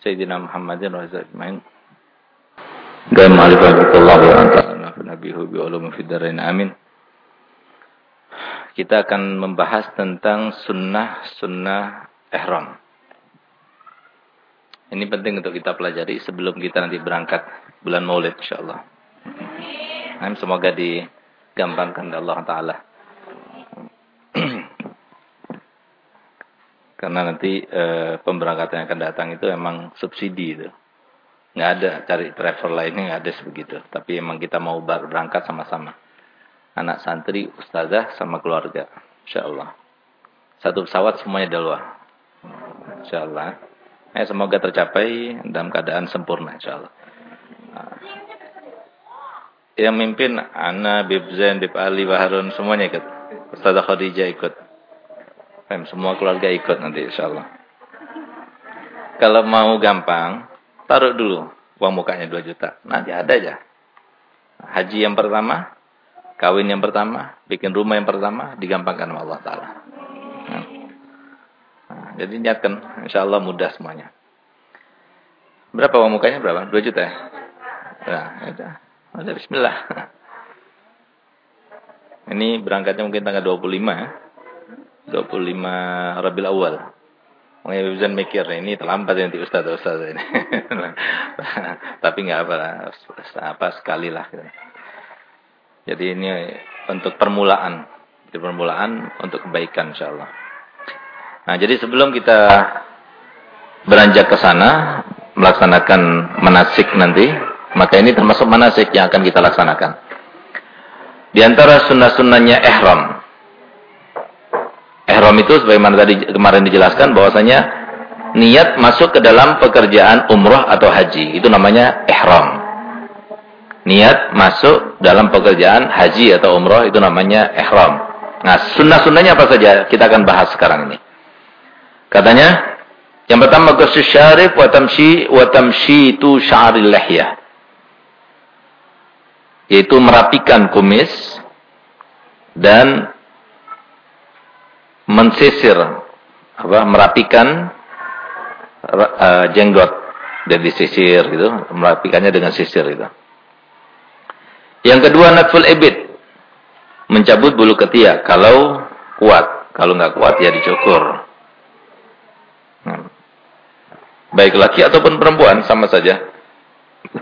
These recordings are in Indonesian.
Sayyidina Muhammadin wa ajma'in. Dan ma'alifatullah wa anta'ala nabihu bi ulum amin. Kita akan membahas tentang sunnah-sunnah ihram. Ini penting untuk kita pelajari sebelum kita nanti berangkat bulan Maulid insyaallah. Amin. Semoga digampangkan oleh Allah taala. Karena nanti e, pemberangkatan yang akan datang itu emang subsidi itu. Nggak ada cari travel lainnya nggak ada sebegitu. Tapi emang kita mau berangkat sama-sama. Anak santri, ustazah sama keluarga. Insya Allah. Satu pesawat semuanya di luar. Insya Allah. Eh, semoga tercapai dalam keadaan sempurna insya Allah. Yang mimpin Ana, Bib Zain, Bib Ali, Baharun semuanya ikut. Ustazah Khadijah ikut. Semua keluarga ikut nanti insya Allah. Kalau mau gampang, taruh dulu uang mukanya 2 juta. Nanti ada aja. Haji yang pertama, kawin yang pertama, bikin rumah yang pertama, digampangkan sama Allah Ta'ala. Nah, jadi niatkan, insya Allah mudah semuanya. Berapa uang mukanya berapa? 2 juta ya? Nah, ya Ada bismillah. Ini berangkatnya mungkin tanggal 25 ya. 25 Rabiul Awal. Makanya bisa mikir ini terlambat nanti Ustaz Ustaz ini. Tapi nggak apa apa sekali lah. Jadi ini untuk permulaan, Jadi permulaan untuk kebaikan insyaallah. Nah, jadi sebelum kita beranjak ke sana melaksanakan manasik nanti, maka ini termasuk manasik yang akan kita laksanakan. Di antara sunnah-sunnahnya ihram. Ihram itu sebagaimana tadi kemarin dijelaskan bahwasanya niat masuk ke dalam pekerjaan umroh atau haji. Itu namanya ihram. Niat masuk dalam pekerjaan haji atau umroh itu namanya ihram. Nah, sunnah-sunnahnya apa saja? Kita akan bahas sekarang ini. Katanya, yang pertama qasus syarif wa tamshi wa tamshitu sya'ril. Yaitu merapikan kumis dan mensisir apa merapikan uh, jenggot dan disisir gitu, merapikannya dengan sisir gitu. Yang kedua natful ibid. Mencabut bulu ketiak kalau kuat, kalau nggak kuat ya dicukur. Hmm. Baik laki ataupun perempuan sama saja.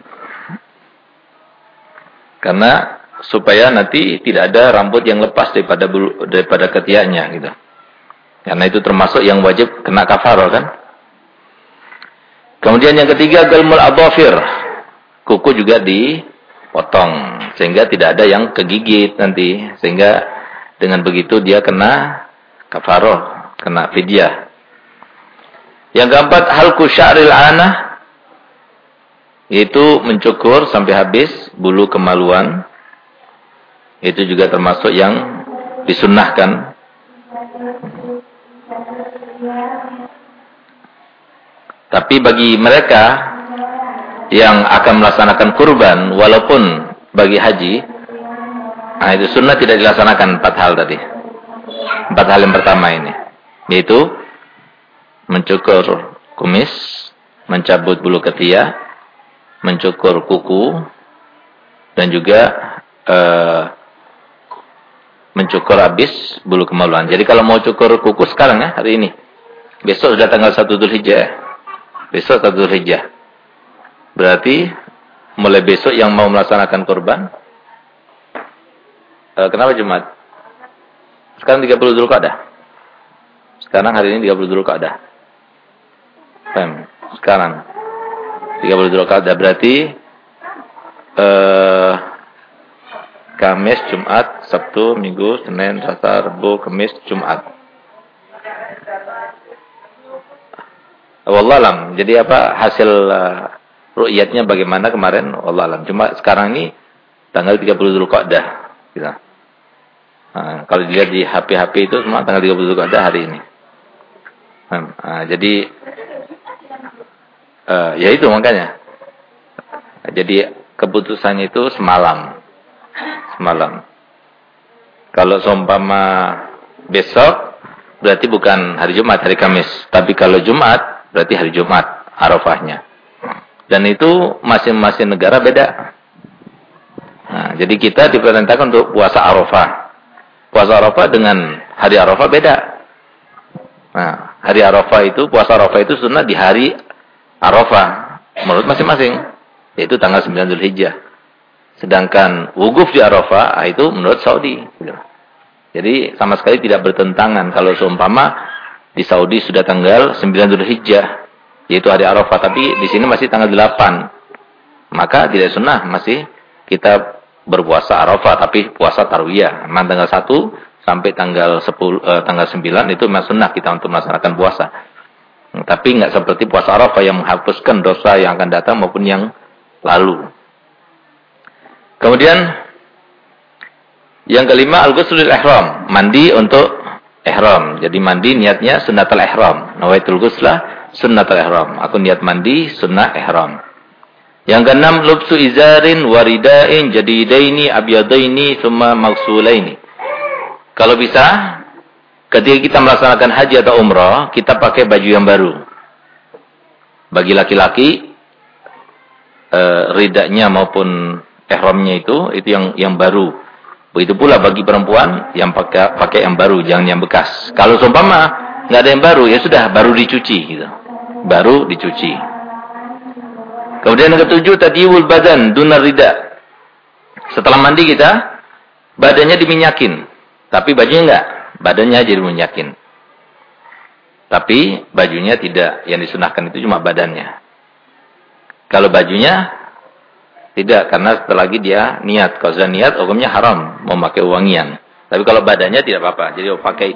Karena supaya nanti tidak ada rambut yang lepas daripada bulu, daripada ketiaknya gitu. Karena itu termasuk yang wajib kena kafarah kan. Kemudian yang ketiga galmul adhafir. Kuku juga dipotong sehingga tidak ada yang kegigit nanti sehingga dengan begitu dia kena kafarah, kena fidyah. Yang keempat halku sya'ril anah yaitu mencukur sampai habis bulu kemaluan. Itu juga termasuk yang disunnahkan tapi bagi mereka yang akan melaksanakan kurban walaupun bagi haji nah itu sunnah tidak dilaksanakan empat hal tadi empat hal yang pertama ini yaitu mencukur kumis mencabut bulu ketiak mencukur kuku dan juga uh, mencukur habis bulu kemaluan. Jadi kalau mau cukur kuku sekarang ya, hari ini. Besok sudah tanggal 1 Dzulhijjah. Besok 1 Dzulhijjah. Berarti mulai besok yang mau melaksanakan kurban e, kenapa Jumat? Sekarang 30 Dzulqa'dah. Sekarang hari ini 30 Dzulqa'dah. Pem, sekarang 30 Dzulqa'dah berarti eh Kamis, Jumat, Sabtu, Minggu, Senin, Selasa, Rabu, Kamis, Jumat. Wallahualam. Jadi apa hasil uh, ru'yatnya bagaimana kemarin? Wallahualam. Cuma sekarang ini tanggal 30 Dzulqa'dah gitu. Nah, kalau dilihat di HP-HP itu semua tanggal 30 Dzulqa'dah hari ini. Nah, jadi uh, ya itu makanya. Jadi keputusannya itu semalam malam. Kalau seumpama besok berarti bukan hari Jumat, hari Kamis. Tapi kalau Jumat, berarti hari Jumat, Arafahnya. Dan itu masing-masing negara beda. Nah, jadi kita diperintahkan untuk puasa Arafah. Puasa Arafah dengan hari Arafah beda. Nah, hari Arafah itu, puasa Arafah itu sunnah di hari Arafah. Menurut masing-masing. Yaitu tanggal 9 Hijjah. Sedangkan wukuf di Arafah, ah, itu menurut Saudi. Jadi sama sekali tidak bertentangan. Kalau seumpama di Saudi sudah tanggal 9 Hijjah. Yaitu hari Arafah. Tapi di sini masih tanggal 8. Maka tidak sunnah. Masih kita berpuasa Arafah tapi puasa Tarwiyah. Memang tanggal 1 sampai tanggal 10 eh, tanggal 9 itu memang sunnah kita untuk melaksanakan puasa. Tapi enggak seperti puasa Arafah yang menghapuskan dosa yang akan datang maupun yang lalu. Kemudian yang kelima al-ghuslul ihram, mandi untuk ihram. Jadi mandi niatnya sunnatul ihram. Nawaitul ghusla sunnatul ihram. Aku niat mandi sunnah ihram. Yang keenam lubsu izarin waridain jadidaini abyadaini thumma maghsulaini. Kalau bisa ketika kita melaksanakan haji atau umrah, kita pakai baju yang baru. Bagi laki-laki eh, ridanya maupun ihramnya itu itu yang yang baru. Begitu pula bagi perempuan yang pakai pakai yang baru, jangan yang bekas. Kalau seumpama nggak ada yang baru, ya sudah baru dicuci gitu. Baru dicuci. Kemudian yang ketujuh tadiwul badan dunar rida. Setelah mandi kita badannya diminyakin, tapi bajunya enggak. Badannya jadi minyakin. Tapi bajunya tidak. Yang disunahkan itu cuma badannya. Kalau bajunya tidak karena setelah lagi dia niat. Kalau sudah niat hukumnya haram memakai wangian. Tapi kalau badannya tidak apa-apa. Jadi pakai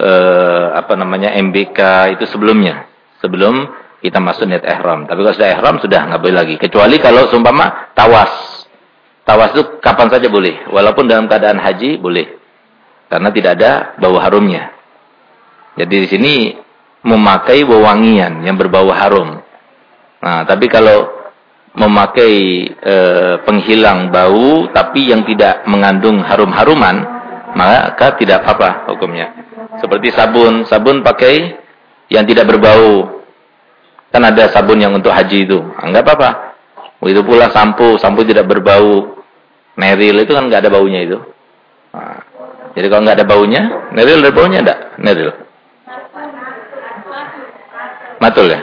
eh, apa namanya MBK itu sebelumnya. Sebelum kita masuk niat ihram. Tapi kalau sudah ihram sudah nggak boleh lagi. Kecuali kalau seumpama tawas. Tawas itu kapan saja boleh. Walaupun dalam keadaan haji boleh. Karena tidak ada bau harumnya. Jadi di sini memakai wewangian yang berbau harum. Nah, tapi kalau memakai e, penghilang bau tapi yang tidak mengandung harum-haruman, maka tidak apa-apa hukumnya. Seperti sabun, sabun pakai yang tidak berbau Kan ada sabun yang untuk haji itu. Enggak ah, apa-apa. Begitu pula sampo, sampo tidak berbau. Neril itu kan enggak ada baunya itu. Nah, jadi kalau enggak ada baunya, neril ada baunya enggak? Neril. Matul ya?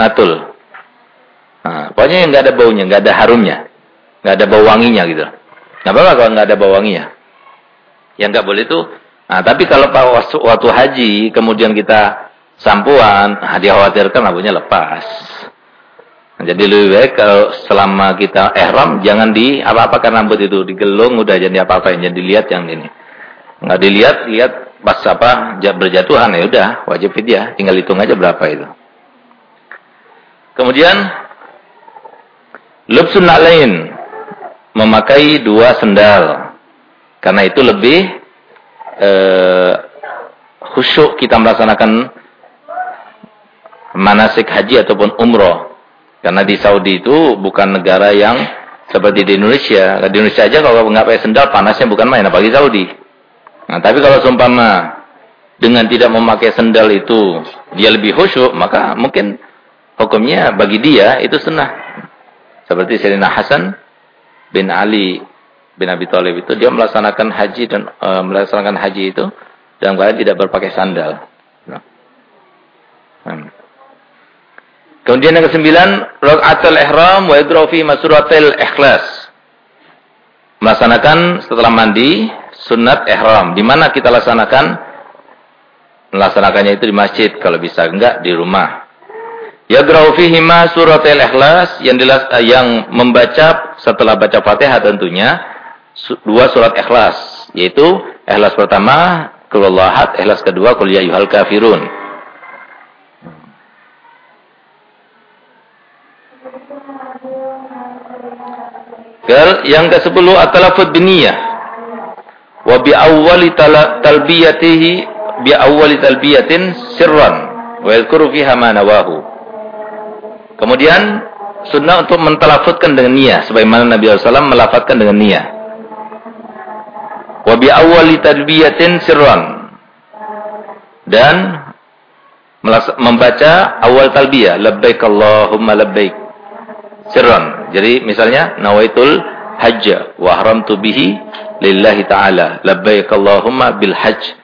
Matul. Pokoknya yang enggak ada baunya, enggak ada harumnya. Enggak ada bau wanginya gitu. Enggak apa-apa kalau enggak ada bau wanginya. Yang enggak boleh itu Nah, tapi kalau waktu haji kemudian kita sampuan, nah, dikhawatirkan rambutnya lepas. Nah, jadi lebih baik kalau selama kita ihram jangan di apa-apakan rambut itu, digelung udah jadi apa-apain, jangan dilihat yang ini. Enggak dilihat, lihat pas apa berjatuhan ya udah wajib fidyah, tinggal hitung aja berapa itu. Kemudian lubsun lain memakai dua sendal. Karena itu lebih eh, khusyuk kita melaksanakan manasik haji ataupun umroh. Karena di Saudi itu bukan negara yang seperti di Indonesia. Di Indonesia aja kalau nggak pakai sendal panasnya bukan main, apalagi Saudi. Nah, tapi kalau seumpama dengan tidak memakai sendal itu dia lebih khusyuk, maka mungkin hukumnya bagi dia itu sunnah. Seperti Sayyidina Hasan bin Ali bin Abi Thalib itu dia melaksanakan haji dan e, melaksanakan haji itu keadaan tidak berpakai sandal. Nah. Hmm. Kemudian yang kesembilan, rakaatul ihram wa yadra'u fi masuratil ikhlas. Melaksanakan setelah mandi sunat ihram. Di mana kita laksanakan? Melaksanakannya itu di masjid kalau bisa, enggak di rumah. Yadra'u fihi ma suratil ikhlas yang dilas, yang membaca setelah baca Fatihah tentunya dua surat ikhlas, yaitu ikhlas pertama qul ikhlas kedua qul ya ayyuhal kafirun. Yang ke-10 at-talaffuz biniyah. Wa bi awwali talbiyatihi bi awwali talbiyatin sirran wa yadhkuru fiha ma nawahu. Kemudian sunnah untuk mentalafutkan dengan niat sebagaimana Nabi SAW melafatkan dengan niat. Wa bi awwali talbiyatin sirran. dan membaca awal talbiyah labbaik Allahumma labbaik sirran. Jadi misalnya nawaitul hajj wa haramtu bihi lillahi ta'ala labbaik Allahumma bil hajj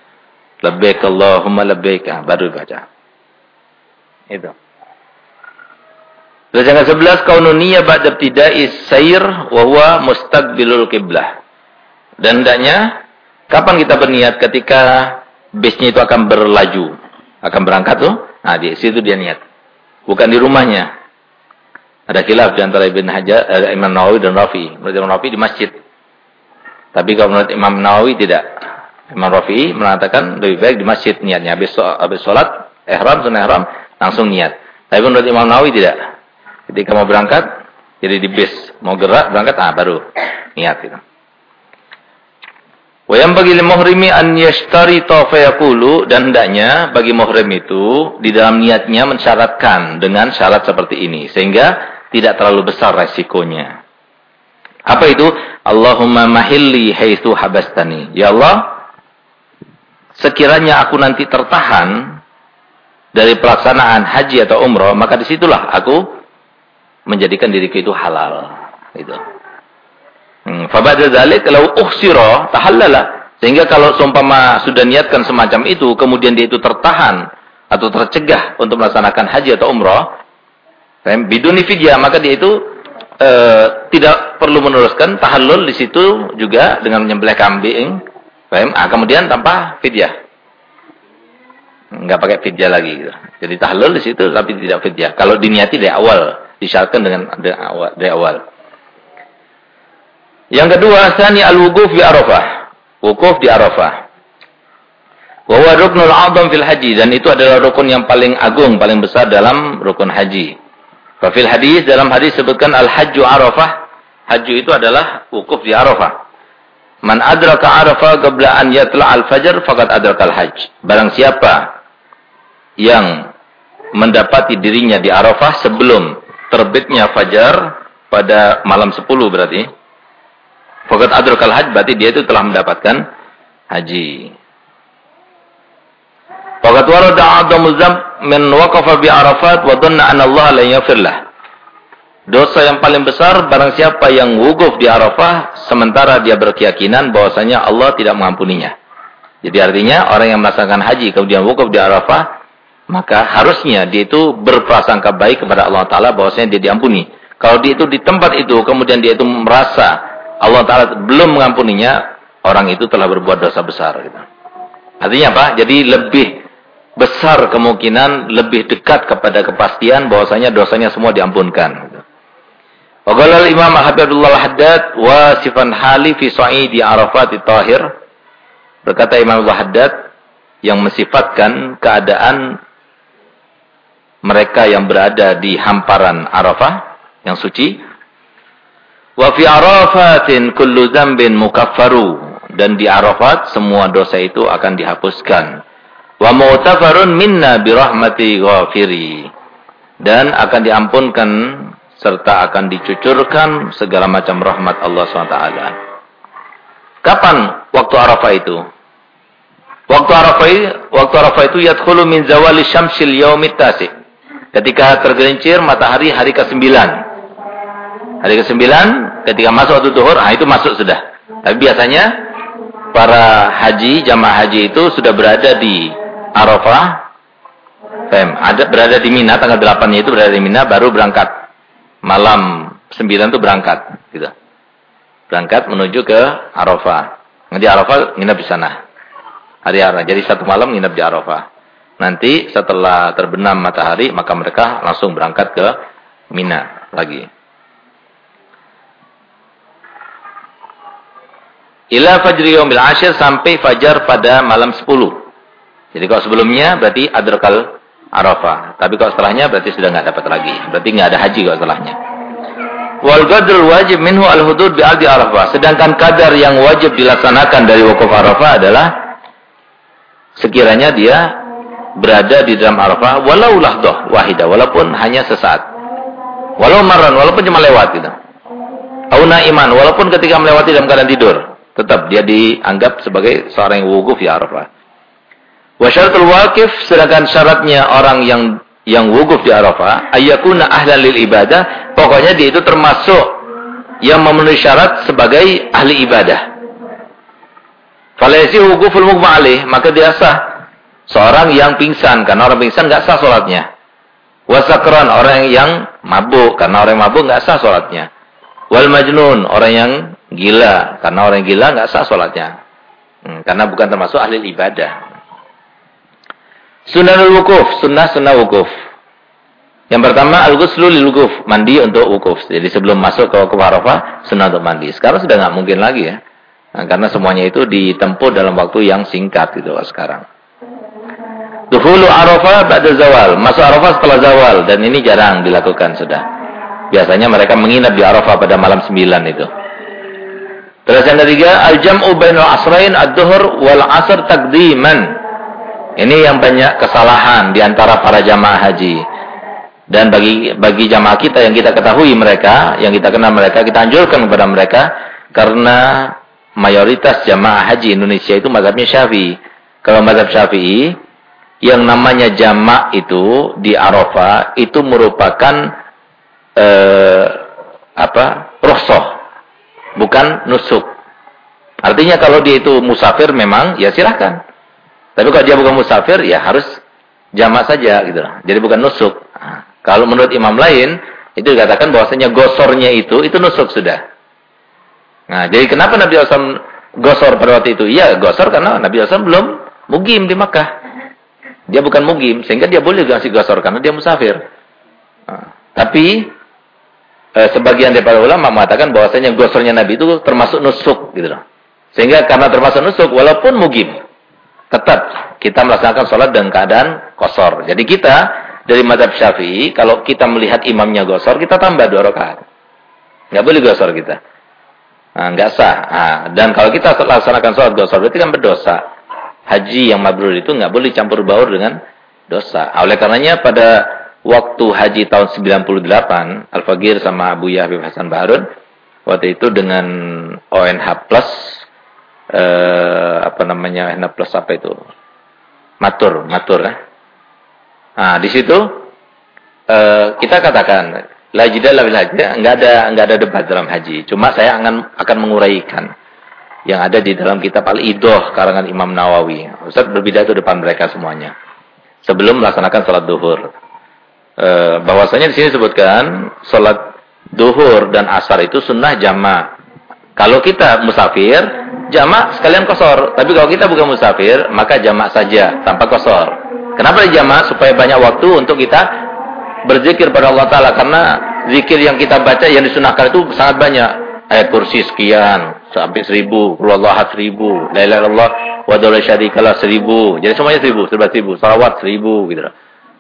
labbaik Allahumma labbaik ah, baru baca. Itu. Terus yang ke-11 kaununiyah ba'da ibtida'i sair wa huwa mustaqbilul qiblah. Dan hendaknya kapan kita berniat ketika bisnya itu akan berlaju, akan berangkat tuh. Nah, di situ dia niat. Bukan di rumahnya. Ada khilaf di antara Ibn Hajar, eh, Imam Nawawi dan Rafi. Menurut Imam Rafi di masjid. Tapi kalau menurut Imam Nawawi tidak. Imam Rafi mengatakan lebih baik di masjid niatnya. Habis, habis sholat, ihram, sunnah ihram, langsung niat. Tapi menurut Imam Nawawi tidak. Ketika mau berangkat, jadi di bis, mau gerak berangkat, ah baru niat gitu. Wayam bagi muhrimi an yashtari fayaqulu dan hendaknya bagi muhrim itu di dalam niatnya mensyaratkan dengan syarat seperti ini sehingga tidak terlalu besar resikonya. Apa itu? Allahumma mahilli haitsu habastani. Ya Allah, sekiranya aku nanti tertahan dari pelaksanaan haji atau umroh, maka di situlah aku menjadikan diriku itu halal. Itu. Hmm, Fabada dzalik kalau uhsira tahallala. Sehingga kalau seumpama sudah niatkan semacam itu, kemudian dia itu tertahan atau tercegah untuk melaksanakan haji atau umrah, biduni fidyah, maka dia itu e, tidak perlu meneruskan tahallul di situ juga dengan menyembelih kambing, ah, kemudian tanpa fidyah. Enggak pakai fidyah lagi gitu. Jadi tahallul di situ tapi tidak fidyah. Kalau diniati dari awal disyaratkan dengan dari awal. Yang kedua, sani al-wukuf di Arafah. Wukuf di Arafah. Wa huwa ruknul 'azam fil haji dan itu adalah rukun yang paling agung, paling besar dalam rukun haji. Fa fil hadis dalam hadis sebutkan al-hajju Arafah. Haji itu adalah wukuf di Arafah. Man adraka Arafah qabla an yatla al-fajr faqad adraka al-hajj. Barang siapa yang mendapati dirinya di Arafah sebelum terbitnya fajar pada malam 10 berarti. Fakat adrukal hajj berarti dia itu telah mendapatkan haji. Fakat warada adamu zam min waqafa bi Arafat wa dhanna anna Allah la yaghfir Dosa yang paling besar barang siapa yang wukuf di Arafah sementara dia berkeyakinan bahwasanya Allah tidak mengampuninya. Jadi artinya orang yang melaksanakan haji kemudian wukuf di Arafah maka harusnya dia itu berprasangka baik kepada Allah Ta'ala bahwasanya dia diampuni. Kalau dia itu di tempat itu, kemudian dia itu merasa Allah Ta'ala belum mengampuninya, orang itu telah berbuat dosa besar. Gitu. Artinya apa? Jadi lebih besar kemungkinan, lebih dekat kepada kepastian bahwasanya dosanya semua diampunkan. Gitu. Waqala Imam Habibullah Haddad wa sifan hali fi di Arafat tahir. Berkata Imam Al-Haddad yang mensifatkan keadaan mereka yang berada di hamparan Arafah yang suci. Wa fi Arafatin kullu dzambin mukaffaru dan di Arafat semua dosa itu akan dihapuskan. Wa mu'tafarun minna bi rahmati ghafiri dan akan diampunkan serta akan dicucurkan segala macam rahmat Allah SWT. Kapan waktu Arafah itu? Waktu Arafah, waktu Arafah itu yadkhulu min zawali syamsil yaumit tasik. Ketika tergelincir matahari hari ke-9. Hari ke-9 ketika masuk waktu duhur, ah itu masuk sudah. Tapi biasanya para haji, jamaah haji itu sudah berada di Arafah. Fem, ada berada di Mina tanggal 8-nya itu berada di Mina baru berangkat. Malam 9 itu berangkat gitu. Berangkat menuju ke Arafah. Di Arafah nginap di sana. Hari Arafah. Jadi satu malam nginap di Arafah. Nanti setelah terbenam matahari maka mereka langsung berangkat ke Mina lagi. Ila fajri yaumil ashir sampai fajar pada malam 10. Jadi kalau sebelumnya berarti adrakal Arafah. Tapi kalau setelahnya berarti sudah nggak dapat lagi. Berarti nggak ada haji kalau setelahnya. Wal qadrul wajib minhu al hudud bi aldi Arafah. Sedangkan kadar yang wajib dilaksanakan dari wukuf Arafah adalah sekiranya dia berada di dalam Arafah walau lahdoh wahida walaupun hanya sesaat. Walau maran walaupun cuma lewat gitu. Auna iman walaupun ketika melewati dalam keadaan tidur tetap dia dianggap sebagai seorang yang wukuf di Arafah. Wa syaratul sedangkan syaratnya orang yang yang wukuf di Arafah ayakuna ahlan lil ibadah, pokoknya dia itu termasuk yang memenuhi syarat sebagai ahli ibadah. Falaysi wukuful mughma maka dia sah seorang yang pingsan karena orang pingsan enggak sah salatnya. Wasakran orang yang mabuk karena orang mabuk enggak sah salatnya. Wal majnun orang yang gila karena orang gila enggak sah salatnya. Hmm, karena bukan termasuk ahli ibadah. Sunanul wukuf, sunnah sunnah wukuf. Yang pertama al-ghuslu lil wukuf, mandi untuk wukuf. Jadi sebelum masuk ke wukuf Arafah, sunnah untuk mandi. Sekarang sudah nggak mungkin lagi ya. Nah, karena semuanya itu ditempuh dalam waktu yang singkat gitu sekarang. Duhulu Arafah pada zawal, masuk Arafah setelah zawal dan ini jarang dilakukan sudah. Biasanya mereka menginap di Arafah pada malam 9 itu. Terus yang ketiga, al-jam'u bainal asrain ad-duhur wal asr taqdiman. Ini yang banyak kesalahan di antara para jamaah haji. Dan bagi bagi jamaah kita yang kita ketahui mereka, yang kita kenal mereka, kita anjurkan kepada mereka karena mayoritas jamaah haji Indonesia itu mazhabnya Syafi'i. Kalau mazhab Syafi'i yang namanya jamak itu di Arafah itu merupakan eh, apa? rosoh, bukan nusuk. Artinya kalau dia itu musafir memang ya silahkan. Tapi kalau dia bukan musafir, ya harus jamak saja gitu Jadi bukan nusuk. Nah, kalau menurut imam lain, itu dikatakan bahwasanya gosornya itu, itu nusuk sudah. Nah, jadi kenapa Nabi SAW gosor pada waktu itu? Iya, gosor karena Nabi SAW belum mugim di Makkah. Dia bukan mugim, sehingga dia boleh kasih gosor karena dia musafir. Tapi eh, sebagian daripada ulama mengatakan bahwasanya gosornya Nabi itu termasuk nusuk gitu loh. Sehingga karena termasuk nusuk walaupun mugim, tetap kita melaksanakan sholat dengan keadaan kosor. Jadi kita dari madhab syafi'i, kalau kita melihat imamnya gosor, kita tambah dua rakaat. Nggak boleh gosor kita. Nah, nggak sah. Nah, dan kalau kita laksanakan sholat gosor, berarti kan berdosa. Haji yang mabrur itu nggak boleh campur baur dengan dosa. Nah, oleh karenanya pada waktu haji tahun 98, Al-Fagir sama Abu Yahya Hasan Baharun, waktu itu dengan ONH Plus, eh, apa namanya N plus apa itu matur matur ya. Nah di situ eh, kita katakan la jidal bil haji enggak ada enggak ada debat dalam haji. Cuma saya akan akan menguraikan yang ada di dalam kitab Al-Idoh karangan Imam Nawawi. Ustaz berbeda itu depan mereka semuanya. Sebelum melaksanakan salat duhur. Eh, bahwasanya di sini disebutkan salat duhur dan asar itu sunnah jamaah. Kalau kita musafir, jamak sekalian kosor. Tapi kalau kita bukan musafir, maka jamak saja tanpa kosor. Kenapa jamak? Supaya banyak waktu untuk kita berzikir pada Allah Ta'ala. Karena zikir yang kita baca, yang disunahkan itu sangat banyak. Ayat kursi sekian, sampai seribu. Allah seribu. La ilaha illallah wa daulah syarikalah seribu. Jadi semuanya seribu, serba seribu. Salawat seribu. Gitu.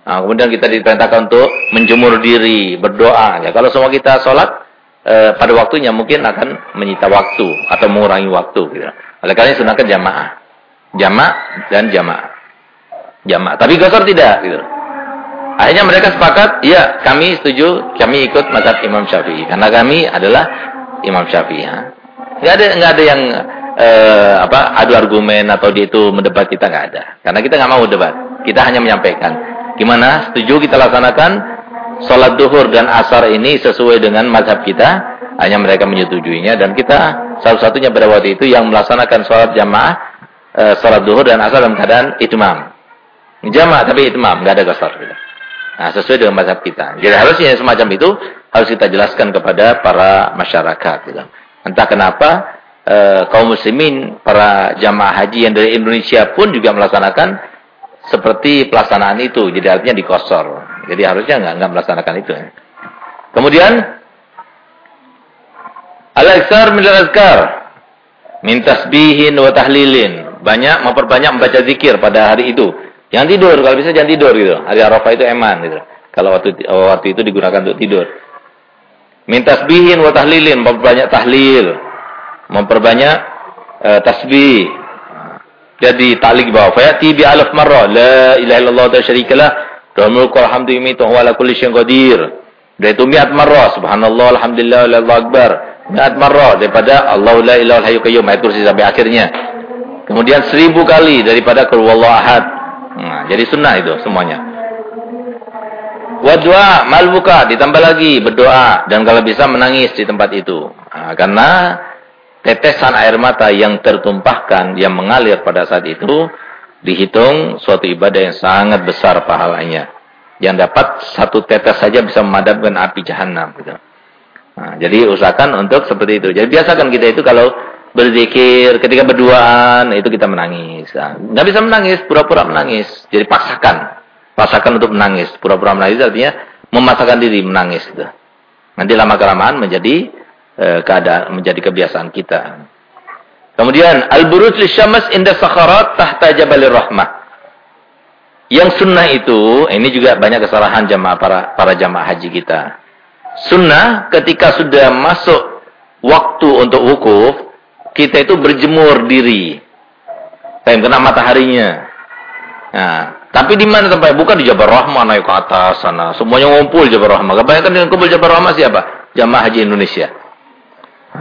Nah, kemudian kita diperintahkan untuk menjemur diri, berdoa. Ya, kalau semua kita sholat, e, pada waktunya mungkin akan menyita waktu atau mengurangi waktu gitu. Oleh karena sunahkan jamaah. Jamaah dan jamaah. Jamaah. Tapi gosor tidak gitu. Akhirnya mereka sepakat, ya kami setuju, kami ikut mazhab Imam Syafi'i karena kami adalah Imam Syafi'i. Ya. Enggak ada enggak ada yang eh, apa adu argumen atau dia itu mendebat kita enggak ada. Karena kita enggak mau debat. Kita hanya menyampaikan. Gimana? Setuju kita laksanakan Salat duhur dan asar ini sesuai dengan mazhab kita. Hanya mereka menyetujuinya. Dan kita satu-satunya pada waktu itu yang melaksanakan salat jamaah. E, salat duhur dan asar dalam keadaan itmam. Jamaah tapi itmam. Tidak ada qasar. Nah sesuai dengan mazhab kita. Jadi harusnya semacam itu harus kita jelaskan kepada para masyarakat. Gitu. Entah kenapa e, kaum muslimin, para jamaah haji yang dari Indonesia pun juga melaksanakan seperti pelaksanaan itu. Jadi artinya dikosor. Jadi harusnya nggak nggak melaksanakan itu. Kemudian al-aksar min al-azkar wa tahlilin. Banyak memperbanyak membaca zikir pada hari itu. Yang tidur kalau bisa jangan tidur gitu. Hari Arafah itu eman gitu. Kalau waktu waktu itu digunakan untuk tidur. Min tasbihin wa tahlilin, memperbanyak tahlil. Memperbanyak uh, tasbih. Jadi talik bawah. Fayati bi alaf marrah. La ilaha illallah wa syarikalah Lahul mulku alhamdu yumitu wa ala kulli syai'in qadir. Dan itu mi'at. Subhanallah, alhamdulillah, Allah akbar. Mi'at daripada Allahu la ilaha hayyul qayyum ayat kursi sampai akhirnya. Kemudian seribu kali daripada qul ahad. Nah, jadi sunnah itu semuanya. Wadwa malbuka ditambah lagi berdoa dan kalau bisa menangis di tempat itu. Nah, karena tetesan air mata yang tertumpahkan yang mengalir pada saat itu dihitung suatu ibadah yang sangat besar pahalanya. Yang dapat satu tetes saja bisa memadamkan api jahanam gitu. Nah, jadi usahakan untuk seperti itu. Jadi biasakan kita itu kalau berzikir, ketika berduaan itu kita menangis. Nah, nggak bisa menangis, pura-pura menangis. Jadi paksakan. Paksakan untuk menangis. Pura-pura menangis artinya memaksakan diri menangis gitu. Nanti lama-kelamaan menjadi eh, keadaan menjadi kebiasaan kita. Kemudian al-buruj lisyamas inda sakharat tahta jabalir rahmah. Yang sunnah itu, ini juga banyak kesalahan jamaah para para jamaah haji kita. Sunnah ketika sudah masuk waktu untuk wukuf, kita itu berjemur diri. Time kena mataharinya. Nah, tapi di mana tempatnya? Bukan di Jabal Rahmah naik ke atas sana. Semuanya ngumpul Jabal Rahmah. Kebanyakan yang kumpul Jabal Rahmah siapa? Jamaah Haji Indonesia.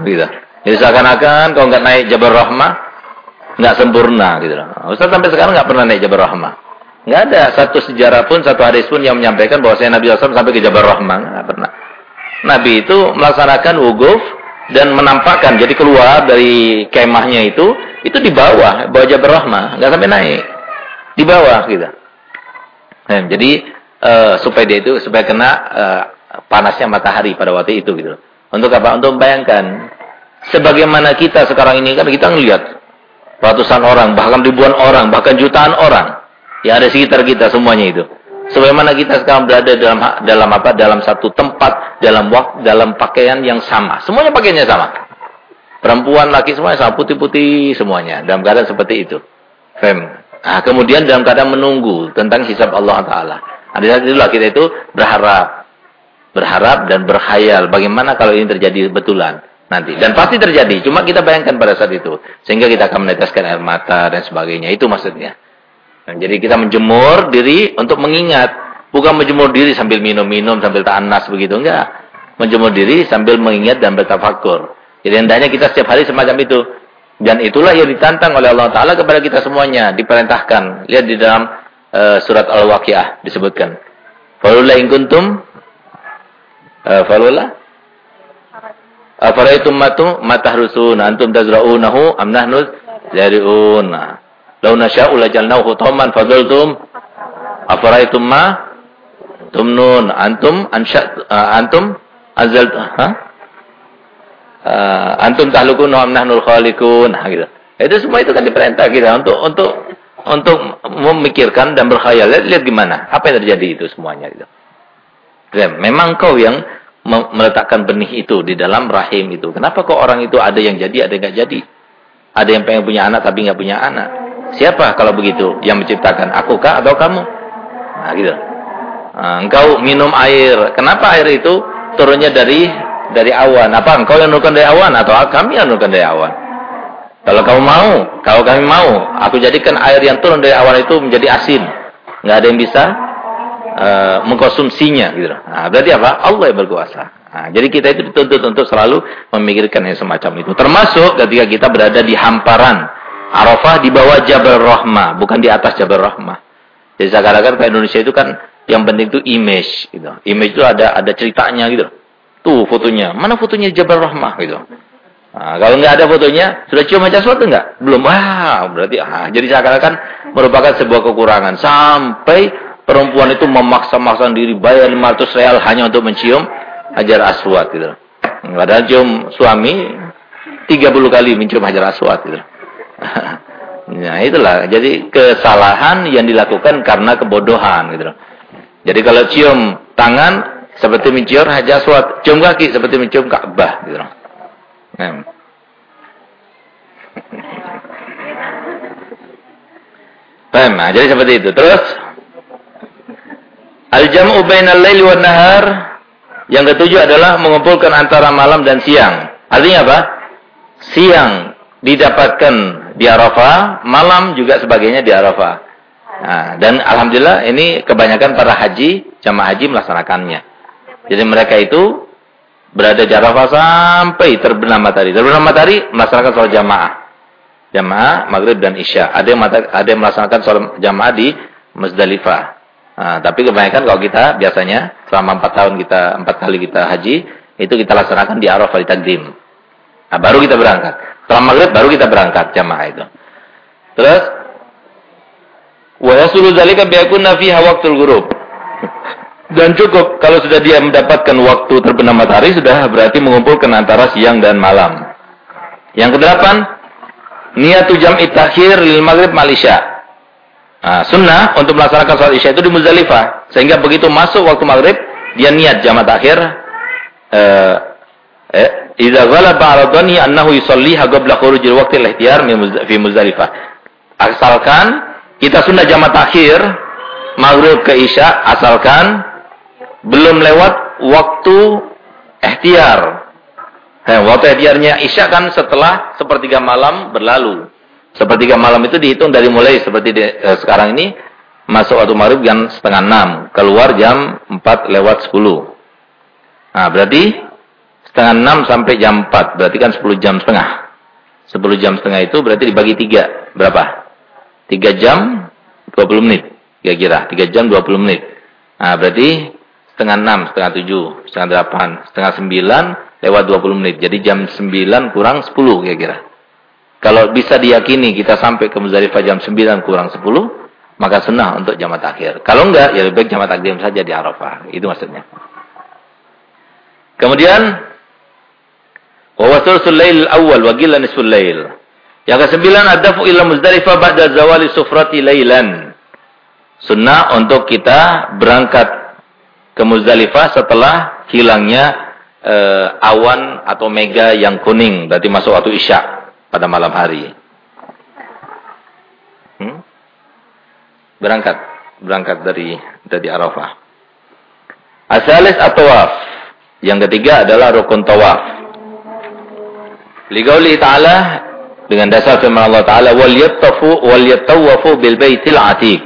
Gitu. Jadi seakan-akan kalau nggak naik Jabal Rahmah nggak sempurna gitu. Ustaz sampai sekarang nggak pernah naik Jabal Rahmah. Nggak ada satu sejarah pun, satu hadis pun yang menyampaikan bahwa saya Nabi SAW sampai ke Jabal Rahmah. Nggak pernah. Nabi itu melaksanakan wuguf dan menampakkan jadi keluar dari kemahnya itu itu di bawah bawah Jabal Rahmah nggak sampai naik di bawah gitu nah, jadi uh, supaya dia itu supaya kena uh, panasnya matahari pada waktu itu gitu untuk apa untuk membayangkan sebagaimana kita sekarang ini kan kita ngelihat ratusan orang bahkan ribuan orang bahkan jutaan orang yang ada sekitar kita semuanya itu Sebagaimana kita sekarang berada dalam dalam apa? Dalam satu tempat, dalam waktu, dalam pakaian yang sama. Semuanya pakaiannya sama. Perempuan, laki semuanya sama, putih-putih semuanya. Dalam keadaan seperti itu. Fem. Nah, kemudian dalam keadaan menunggu tentang hisab Allah Taala. Saat itulah kita itu berharap, berharap dan berkhayal bagaimana kalau ini terjadi betulan nanti. Dan pasti terjadi. Cuma kita bayangkan pada saat itu, sehingga kita akan meneteskan air mata dan sebagainya. Itu maksudnya. Nah, jadi kita menjemur diri untuk mengingat, bukan menjemur diri sambil minum-minum sambil ta'annas begitu enggak. Menjemur diri sambil mengingat dan bertafakur. Jadi hendaknya kita setiap hari semacam itu. Dan itulah yang ditantang oleh Allah Taala kepada kita semuanya, diperintahkan. Lihat di dalam uh, surat Al-Waqiah disebutkan. Falula in kuntum uh, falula Afaraitum matu matahrusun antum tazra'unahu am nahnu zari'un. Lau nasya'u lajalnahu hutaman fadaltum afaraitum ma tumnun antum ansya uh, antum azal ha uh, antum tahlukun wa nahnu khaliqun ha, gitu. Itu semua itu kan diperintah kita untuk untuk untuk memikirkan dan berkhayal. Lihat, lihat gimana apa yang terjadi itu semuanya gitu. Memang kau yang meletakkan benih itu di dalam rahim itu. Kenapa kok orang itu ada yang jadi, ada yang nggak jadi? Ada yang pengen punya anak tapi nggak punya anak. Siapa kalau begitu yang menciptakan? Akukah atau kamu? Nah, gitu. Nah, engkau minum air. Kenapa air itu turunnya dari dari awan? Apa engkau yang menurunkan dari awan atau kami yang menurunkan dari awan? Kalau kamu mau, kalau kami mau, aku jadikan air yang turun dari awan itu menjadi asin. Nggak ada yang bisa uh, mengkonsumsinya gitu. Nah, berarti apa? Allah yang berkuasa. Nah, jadi kita itu dituntut untuk selalu memikirkan yang semacam itu. Termasuk ketika kita berada di hamparan Arafah di bawah Jabal Rahmah, bukan di atas Jabal Rahmah. Jadi saya katakan ke Indonesia itu kan yang penting itu image gitu. Image itu ada ada ceritanya gitu. Tuh fotonya. Mana fotonya Jabal Rahmah gitu. Nah, kalau nggak ada fotonya, sudah cium aja sesuatu nggak? Belum. Wah, berarti ah, jadi saya katakan merupakan sebuah kekurangan. Sampai perempuan itu memaksa-maksa diri bayar 500 real hanya untuk mencium Hajar Aswad gitu. Padahal cium suami 30 kali mencium Hajar Aswad gitu. nah itulah. Jadi kesalahan yang dilakukan karena kebodohan gitu Jadi kalau cium tangan seperti mencium hajar aswad, cium kaki seperti mencium Ka'bah gitu Nah. Paham? Nah, jadi seperti itu. Terus al-jam'u bainal laili wan nahar yang ketujuh adalah mengumpulkan antara malam dan siang. Artinya apa? Siang didapatkan di Arafah, malam juga sebagainya di Arafah. Nah, dan alhamdulillah ini kebanyakan para haji, jamaah haji melaksanakannya. Jadi mereka itu berada di Arafah sampai terbenam matahari. Terbenam matahari melaksanakan sholat jamaah. Jamaah maghrib dan isya. Ada yang ada yang melaksanakan sholat jamaah di Muzdalifah. Nah, tapi kebanyakan kalau kita biasanya selama empat tahun kita empat kali kita haji itu kita laksanakan di Arafah di Takdim. Nah, baru kita berangkat. Setelah maghrib baru kita berangkat jamaah itu. Terus wa yasulu zalika bi yakunna fiha. Dan cukup kalau sudah dia mendapatkan waktu terbenam matahari sudah berarti mengumpulkan antara siang dan malam. Yang kedelapan, niatu jam takhir lil maghrib malisya. Nah, sunnah untuk melaksanakan sholat isya itu di Muzdalifah. Sehingga begitu masuk waktu maghrib, dia niat jam takhir. Eh, eh, Idza ghalaba 'ala dhanni annahu yusalliha qabla khurujil waqtil ihtiyar fi Muzdalifah. Asalkan kita sunnah jam takhir maghrib ke isya asalkan belum lewat waktu ikhtiar. Nah, waktu ikhtiarnya isya kan setelah sepertiga malam berlalu. Sepertiga malam itu dihitung dari mulai seperti di, eh, sekarang ini masuk waktu maghrib jam setengah enam, keluar jam empat lewat sepuluh. Nah, berarti setengah enam sampai jam empat, berarti kan sepuluh jam setengah. Sepuluh jam setengah itu berarti dibagi tiga, berapa? Tiga jam dua puluh menit, kira-kira. Tiga jam dua puluh menit. Nah, berarti setengah enam, setengah tujuh, setengah delapan, setengah sembilan, lewat dua puluh menit. Jadi jam sembilan kurang sepuluh kira-kira. Kalau bisa diyakini kita sampai ke Muzdalifah jam sembilan kurang sepuluh, maka sunnah untuk jamat akhir. Kalau enggak, ya lebih baik jamat takdim saja di Arafah. Itu maksudnya. Kemudian, wawasul sulail awal wagilan nisful lail. Yang kesembilan, adafu ila Muzdalifah ba'da zawali sufrati lailan. Sunnah untuk kita berangkat ke Muzdalifah setelah hilangnya uh, awan atau mega yang kuning. Berarti masuk waktu isya pada malam hari. Hmm? Berangkat. Berangkat dari dari Arafah. Asalis atau waf. Yang ketiga adalah rukun tawaf. Ligauli ta'ala dengan dasar firman Allah Ta'ala wal yattafu wal yattawafu bil baitil atiq.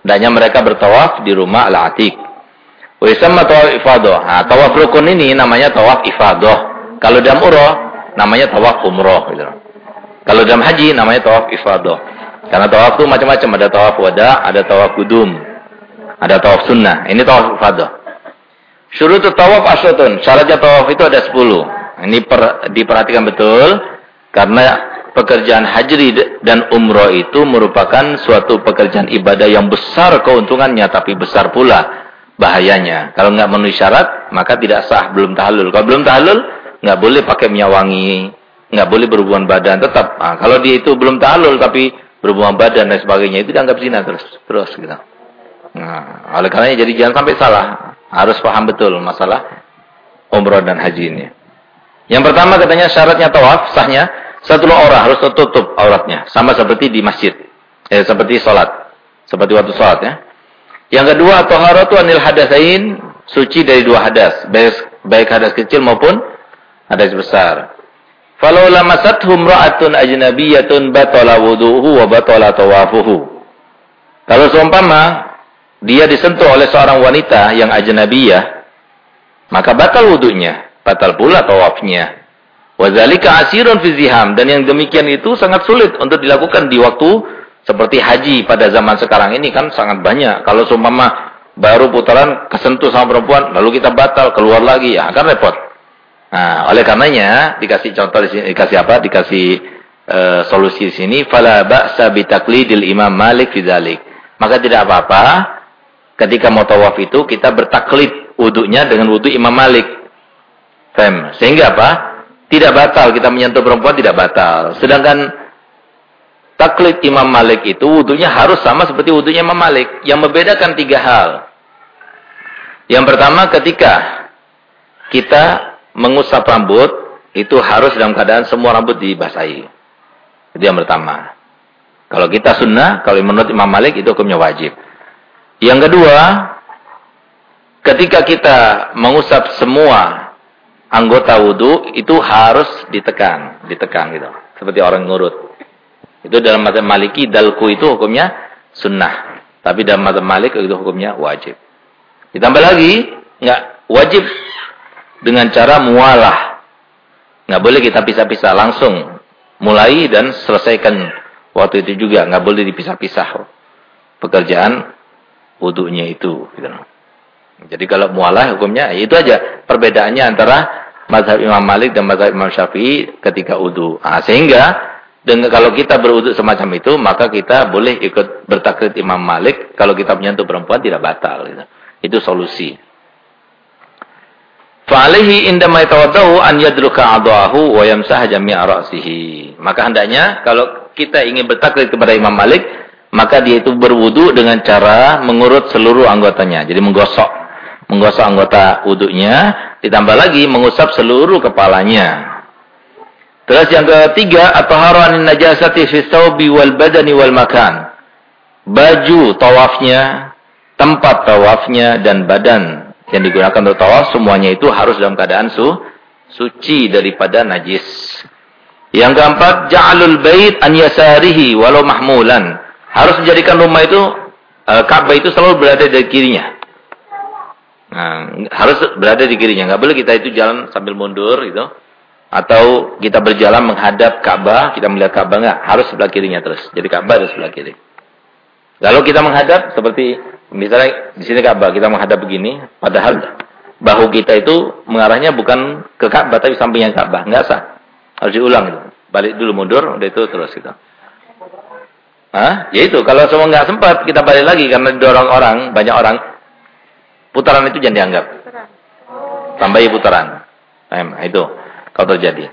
Danya mereka bertawaf di rumah al-atiq. Wa tawaf ifadah. Nah, tawaf rukun ini namanya tawaf ifadah. Kalau dalam umroh namanya tawaf umroh gitu. Kalau dalam haji namanya tawaf ifadah. Karena tawaf itu macam-macam, ada tawaf wada, ada tawaf kudum, ada tawaf sunnah. Ini tawaf ifadah. Syurut tawaf asyatun. Syaratnya tawaf itu ada 10. Ini per, diperhatikan betul karena pekerjaan haji dan umroh itu merupakan suatu pekerjaan ibadah yang besar keuntungannya tapi besar pula bahayanya. Kalau nggak memenuhi syarat, maka tidak sah, belum tahlul. Kalau belum tahlul, nggak boleh pakai minyak wangi, nggak boleh berhubungan badan tetap. Nah, kalau dia itu belum tahlul tapi berhubungan badan dan sebagainya itu dianggap zina terus terus gitu. Nah, oleh karena jadi jangan sampai salah. Harus paham betul masalah umroh dan haji ini. Yang pertama katanya syaratnya tawaf sahnya satu orang harus tertutup auratnya sama seperti di masjid. Eh, seperti sholat. Seperti waktu sholat ya. Yang kedua, taharatu anil hadasain, suci dari dua hadas, baik, baik hadas kecil maupun hadas besar. Falau lamasathum ra'atun ajnabiyatun batala wudu'uhu wa batala tawafuhu. Kalau seumpama dia disentuh oleh seorang wanita yang ajnabiyah, maka batal wudunya, batal pula tawafnya. Wazalika asirun fi ziham dan yang demikian itu sangat sulit untuk dilakukan di waktu seperti haji pada zaman sekarang ini kan sangat banyak. Kalau seumpama baru putaran kesentuh sama perempuan, lalu kita batal, keluar lagi, ya akan repot. Nah, oleh karenanya dikasih contoh di sini, dikasih apa? Dikasih uh, solusi di sini, fala ba'sa Imam Malik fi Maka tidak apa-apa ketika mau tawaf itu kita bertaklid wudunya dengan wudu Imam Malik. Fem. Sehingga apa? Tidak batal kita menyentuh perempuan tidak batal. Sedangkan taklid Imam Malik itu wudhunya harus sama seperti wudhunya Imam Malik. Yang membedakan tiga hal. Yang pertama ketika kita mengusap rambut, itu harus dalam keadaan semua rambut dibasahi. Itu yang pertama. Kalau kita sunnah, kalau menurut Imam Malik itu hukumnya wajib. Yang kedua, ketika kita mengusap semua anggota wudhu, itu harus ditekan. Ditekan gitu. Seperti orang ngurut. Itu dalam mata maliki dalku itu hukumnya sunnah. Tapi dalam mata malik itu hukumnya wajib. Ditambah lagi, nggak wajib dengan cara mualah. Nggak boleh kita pisah-pisah langsung mulai dan selesaikan waktu itu juga nggak boleh dipisah-pisah pekerjaan wudhunya itu. Gitu. Jadi kalau mualah hukumnya ya itu aja perbedaannya antara mazhab Imam Malik dan mazhab Imam Syafi'i ketika wudhu. Nah, sehingga dengan kalau kita berwudhu semacam itu, maka kita boleh ikut bertaklid Imam Malik. Kalau kita menyentuh perempuan tidak batal. Gitu. Itu solusi. Fa'alihi indama yatawaddahu an yadruka adahu wa yamsah. Maka hendaknya kalau kita ingin bertaklid kepada Imam Malik, maka dia itu berwudu dengan cara mengurut seluruh anggotanya. Jadi menggosok. Menggosok anggota wudunya, ditambah lagi mengusap seluruh kepalanya. Terus yang ketiga, at-taharatu najasati fi thawbi wal badani wal makan. Baju tawafnya, tempat tawafnya dan badan yang digunakan untuk tawaf semuanya itu harus dalam keadaan su suci daripada najis. Yang keempat, ja'alul bait an yasarihi walau mahmulan. Harus menjadikan rumah itu uh, Ka'bah itu selalu berada di kirinya. Nah, harus berada di kirinya. Enggak boleh kita itu jalan sambil mundur gitu. Atau kita berjalan menghadap Ka'bah, kita melihat Ka'bah enggak, harus sebelah kirinya terus. Jadi Ka'bah harus sebelah kiri. Kalau kita menghadap seperti Misalnya di sini Ka'bah kita menghadap begini, padahal bahu kita itu mengarahnya bukan ke Ka'bah tapi sampingnya Ka'bah, enggak sah. Harus diulang itu. Balik dulu mundur, udah itu terus kita. Hah? Ya itu, kalau semua enggak sempat kita balik lagi karena didorong orang, banyak orang. Putaran itu jangan dianggap. Tambahi putaran. Nah, itu kalau terjadi.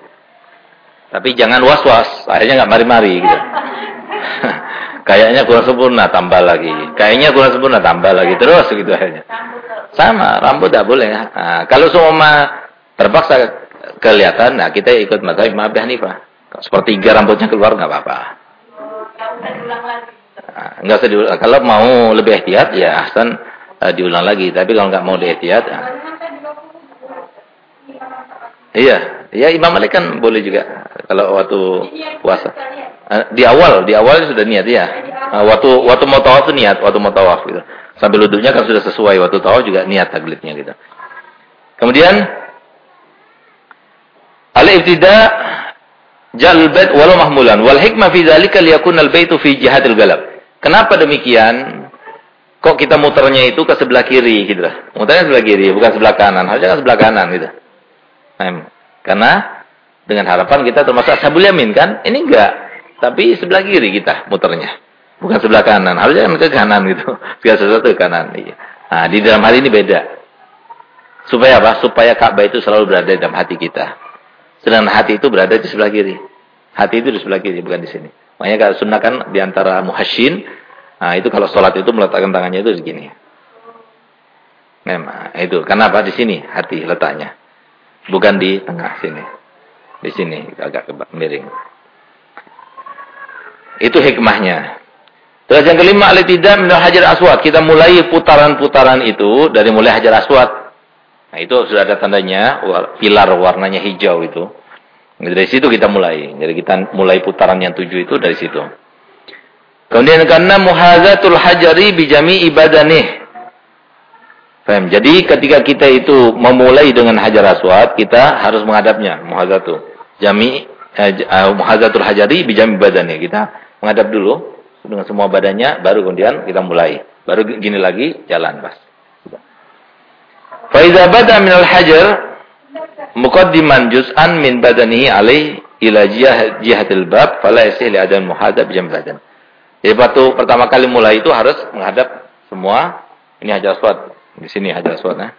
Tapi jangan was-was, akhirnya enggak mari-mari gitu. Kayaknya kurang sempurna, tambah lagi. Kayaknya kurang sempurna, tambah lagi. Terus gitu akhirnya. Sama, rambut tidak boleh. Nah, kalau semua terpaksa kelihatan, nah kita ikut mata Imam Abi Hanifah. Sepertiga rambutnya keluar nggak apa-apa. Nah, nggak usah diulang. Kalau mau lebih ihtiyat, ya Hasan uh, diulang lagi. Tapi kalau nggak mau diihtiyat, nah. Iya, iya Imam Malik kan boleh juga kalau waktu puasa. Eh, di awal, di awal sudah niat ya. Waktu waktu mau tawaf itu niat, waktu mau tawaf gitu. Sambil duduknya kan sudah sesuai, waktu tawaf juga niat taklidnya gitu. Kemudian al-ibtida jal bait walau mahmulan wal hikmah fi dzalika liyakun al-baitu fi jihatil galab. Kenapa demikian? Kok kita muternya itu ke sebelah kiri gitu lah. Muternya sebelah kiri, bukan sebelah kanan. Harusnya kan sebelah kanan gitu. Nah, karena dengan harapan kita termasuk ashabul yamin kan? Ini enggak. Tapi sebelah kiri kita muternya. Bukan sebelah kanan. Harusnya kan ke kanan gitu. Segala sesuatu ke kanan. Iya. Nah, di dalam hal ini beda. Supaya apa? Supaya Ka'bah itu selalu berada dalam hati kita. Sedangkan hati itu berada di sebelah kiri. Hati itu di sebelah kiri, bukan di sini. Makanya kalau sunnah kan di antara muhasyin, nah itu kalau sholat itu meletakkan tangannya itu begini. Memang itu. Kenapa di sini hati letaknya? Bukan di tengah sini. Di sini agak miring. Itu hikmahnya. Terus yang kelima, tidak minal hajar aswad. Kita mulai putaran-putaran itu dari mulai hajar aswad. Nah itu sudah ada tandanya, pilar warnanya hijau itu. Dari situ kita mulai. Jadi kita mulai putaran yang tujuh itu dari situ. Kemudian karena muhazatul hajari bijami ibadanih. Jadi ketika kita itu memulai dengan hajar aswad, kita harus menghadapnya. Muhazatu. Jami, eh, uh, muhazatul hajari bijami ibadanih. Kita menghadap dulu dengan semua badannya, baru kemudian kita mulai. Baru gini lagi, jalan pas. Faiza bada al hajar muqaddiman juz'an min badanihi alaih ila jihatil bab fala yasih adan muhadab jam badan. Jadi waktu pertama kali mulai itu harus menghadap semua ini hajar aswad. Di sini hajar aswad nah.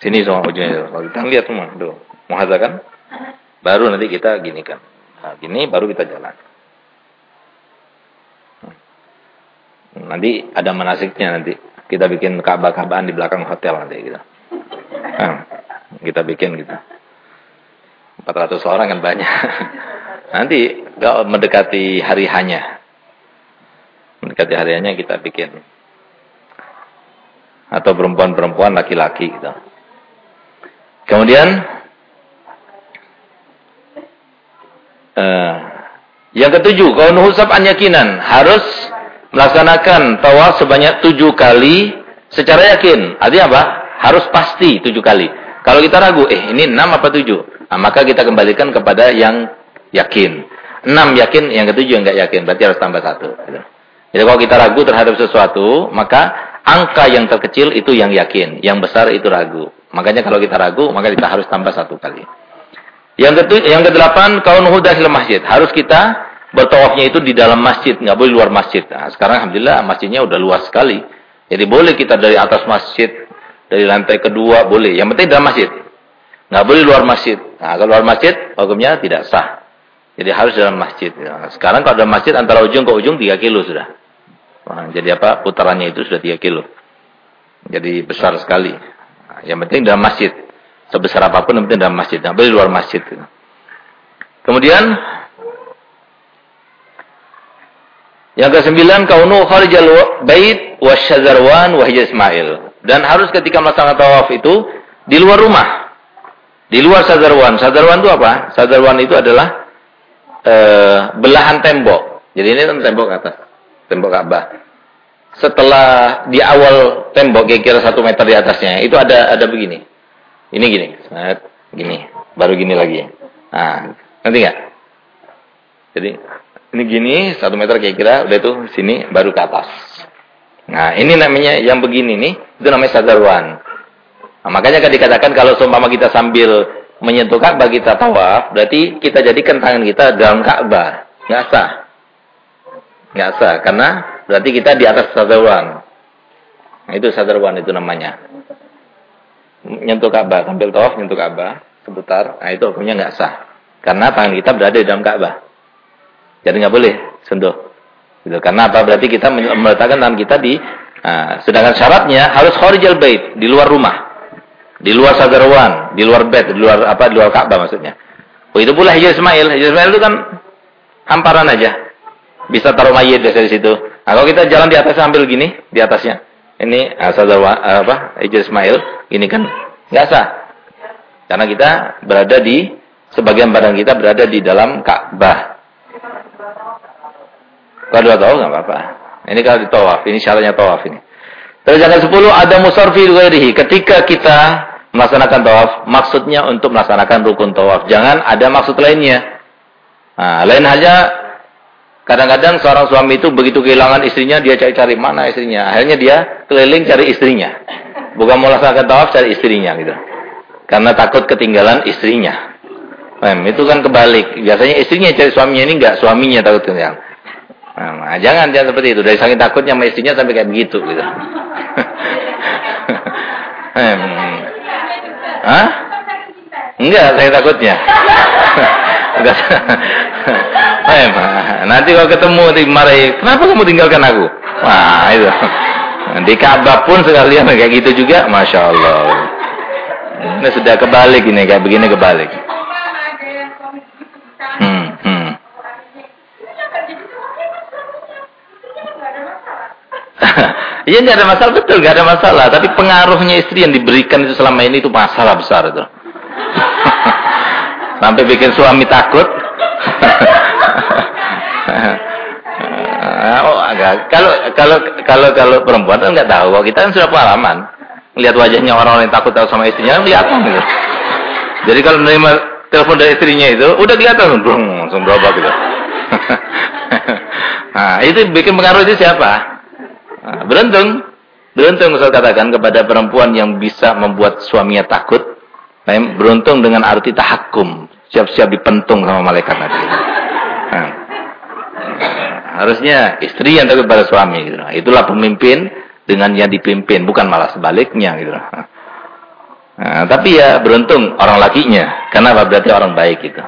Sini semua ujungnya. Kita lihat semua tuh. Muhadab kan? Baru nanti kita gini kan. Nah, gini baru kita jalan. Nanti ada manasiknya nanti. Kita bikin kaabah-kaabahan di belakang hotel nanti gitu. Nah, kita bikin gitu. 400 orang kan banyak. Nanti kalau mendekati hari hanya. Mendekati hari hanya kita bikin. Atau perempuan-perempuan laki-laki gitu. Kemudian uh, yang ketujuh, kalau nuhusab anyakinan harus melaksanakan tawaf sebanyak tujuh kali secara yakin. Artinya apa? Harus pasti tujuh kali. Kalau kita ragu, eh ini enam apa tujuh? Nah, maka kita kembalikan kepada yang yakin. Enam yakin, yang ketujuh yang enggak yakin. Berarti harus tambah satu. Gitu. Jadi kalau kita ragu terhadap sesuatu, maka angka yang terkecil itu yang yakin, yang besar itu ragu. Makanya kalau kita ragu, maka kita harus tambah satu kali. Yang ke yang kedelapan, kaunuhu dakhil masjid. Harus kita bertawafnya itu di dalam masjid, nggak boleh luar masjid. Nah, sekarang alhamdulillah masjidnya udah luas sekali. Jadi boleh kita dari atas masjid, dari lantai kedua boleh. Yang penting dalam masjid. Nggak boleh luar masjid. Nah, kalau luar masjid hukumnya tidak sah. Jadi harus dalam masjid. Nah, sekarang kalau dalam masjid antara ujung ke ujung 3 kilo sudah. Nah, jadi apa? Putarannya itu sudah 3 kilo. Jadi besar sekali. Nah, yang penting dalam masjid. Sebesar apa pun yang penting dalam masjid. Nggak boleh luar masjid. Kemudian yang kesembilan kaunu kharijal bait wasyazarwan wa Ismail. Dan harus ketika melaksanakan tawaf itu di luar rumah. Di luar sadarwan. Sadarwan itu apa? Sadarwan itu adalah e, belahan tembok. Jadi ini tembok atas. Tembok Ka'bah. Setelah di awal tembok kira-kira satu meter di atasnya. Itu ada ada begini. Ini gini. Gini. Baru gini lagi. Nah, nanti nggak? Jadi ini gini satu meter kira-kira udah tuh sini baru ke atas. Nah ini namanya yang begini nih itu namanya sadarwan. Nah, makanya kan dikatakan kalau seumpama kita sambil menyentuh Ka'bah kita tawaf, berarti kita jadikan tangan kita dalam Ka'bah. Nggak sah. Nggak sah. Karena berarti kita di atas sadarwan. Itu sadarwan itu namanya. Menyentuh Ka'bah, sambil tawaf menyentuh Ka'bah sebentar. Nah itu hukumnya nggak sah. Karena tangan kita berada di dalam Ka'bah. Jadi nggak boleh sentuh. Gitu. Karena apa? Berarti kita meletakkan tangan kita di Nah, sedangkan syaratnya harus khorijal bait, di luar rumah. Di luar sadarwan, di luar bed, di luar apa, di luar Ka'bah maksudnya. Oh, itu pula Hijaz Ismail. Hijaz Ismail itu kan hamparan aja. Bisa taruh mayit biasa di situ. Nah, kalau kita jalan di atas sambil gini, di atasnya. Ini uh, sadarwan apa? Hijaz Ismail, ini kan nggak sah. Karena kita berada di sebagian badan kita berada di dalam Ka'bah. Kalau dua tahu nggak apa-apa. Ini kalau di tawaf, ini syaratnya tawaf ini. Terus yang ke-10 ada musarfi ghairihi. Ketika kita melaksanakan tawaf, maksudnya untuk melaksanakan rukun tawaf. Jangan ada maksud lainnya. Nah, lain halnya kadang-kadang seorang suami itu begitu kehilangan istrinya, dia cari-cari mana istrinya. Akhirnya dia keliling cari istrinya. Bukan melaksanakan tawaf, cari istrinya gitu. Karena takut ketinggalan istrinya. Mem, itu kan kebalik. Biasanya istrinya cari suaminya ini enggak, suaminya takut ketinggalan. Nah, jangan jangan seperti itu. Dari saking takutnya sama istrinya sampai kayak begitu gitu. hmm. Hah? Enggak, saya takutnya. nanti kalau ketemu dimarahi, kenapa kamu tinggalkan aku? Wah, itu. Di Ka'bah pun sekalian kayak gitu juga, Masya Allah. Ini sudah kebalik ini, kayak begini kebalik. Hmm, hmm. Iya nggak ada masalah betul nggak ada masalah. Tapi pengaruhnya istri yang diberikan itu selama ini itu masalah besar itu. Sampai bikin suami takut. oh agak. Kalau kalau kalau kalau perempuan kan nggak tahu. Kita kan sudah pengalaman. Lihat wajahnya orang-orang yang takut tahu sama istrinya kan kelihatan gitu. Jadi kalau menerima telepon dari istrinya itu udah kelihatan langsung berubah gitu. nah, itu bikin pengaruh itu siapa? Nah, beruntung, beruntung saya katakan kepada perempuan yang bisa membuat suaminya takut. Nah, beruntung dengan arti tahakum, siap-siap dipentung sama malaikat nanti. Nah, harusnya istri yang takut pada suami. Gitu. Nah, itulah pemimpin dengan yang dipimpin, bukan malah sebaliknya. Gitu. Nah, tapi ya beruntung orang lakinya, karena berarti orang baik itu.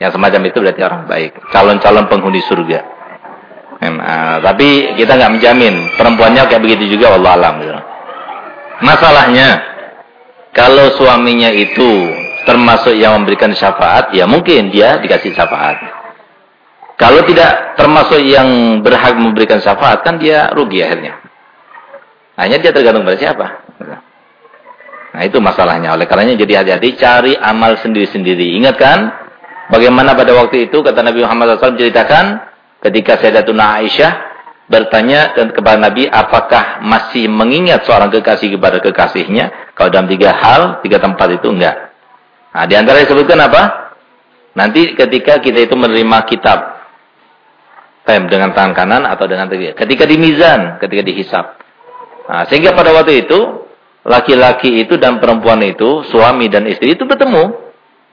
Yang semacam itu berarti orang baik, calon-calon penghuni surga. Nah, tapi kita nggak menjamin perempuannya kayak begitu juga Allah alam gitu. Masalahnya kalau suaminya itu termasuk yang memberikan syafaat, ya mungkin dia dikasih syafaat. Kalau tidak termasuk yang berhak memberikan syafaat, kan dia rugi akhirnya. Hanya dia tergantung pada siapa. Nah itu masalahnya. Oleh karenanya jadi hati-hati cari amal sendiri-sendiri. Ingat kan? Bagaimana pada waktu itu kata Nabi Muhammad SAW ceritakan ketika Sayyidatuna Aisyah bertanya kepada Nabi apakah masih mengingat seorang kekasih kepada kekasihnya kalau dalam tiga hal, tiga tempat itu enggak. Nah, di antara disebutkan apa? Nanti ketika kita itu menerima kitab tem dengan tangan kanan atau dengan tangan Ketika di mizan, ketika dihisap. Nah, sehingga pada waktu itu laki-laki itu dan perempuan itu, suami dan istri itu bertemu.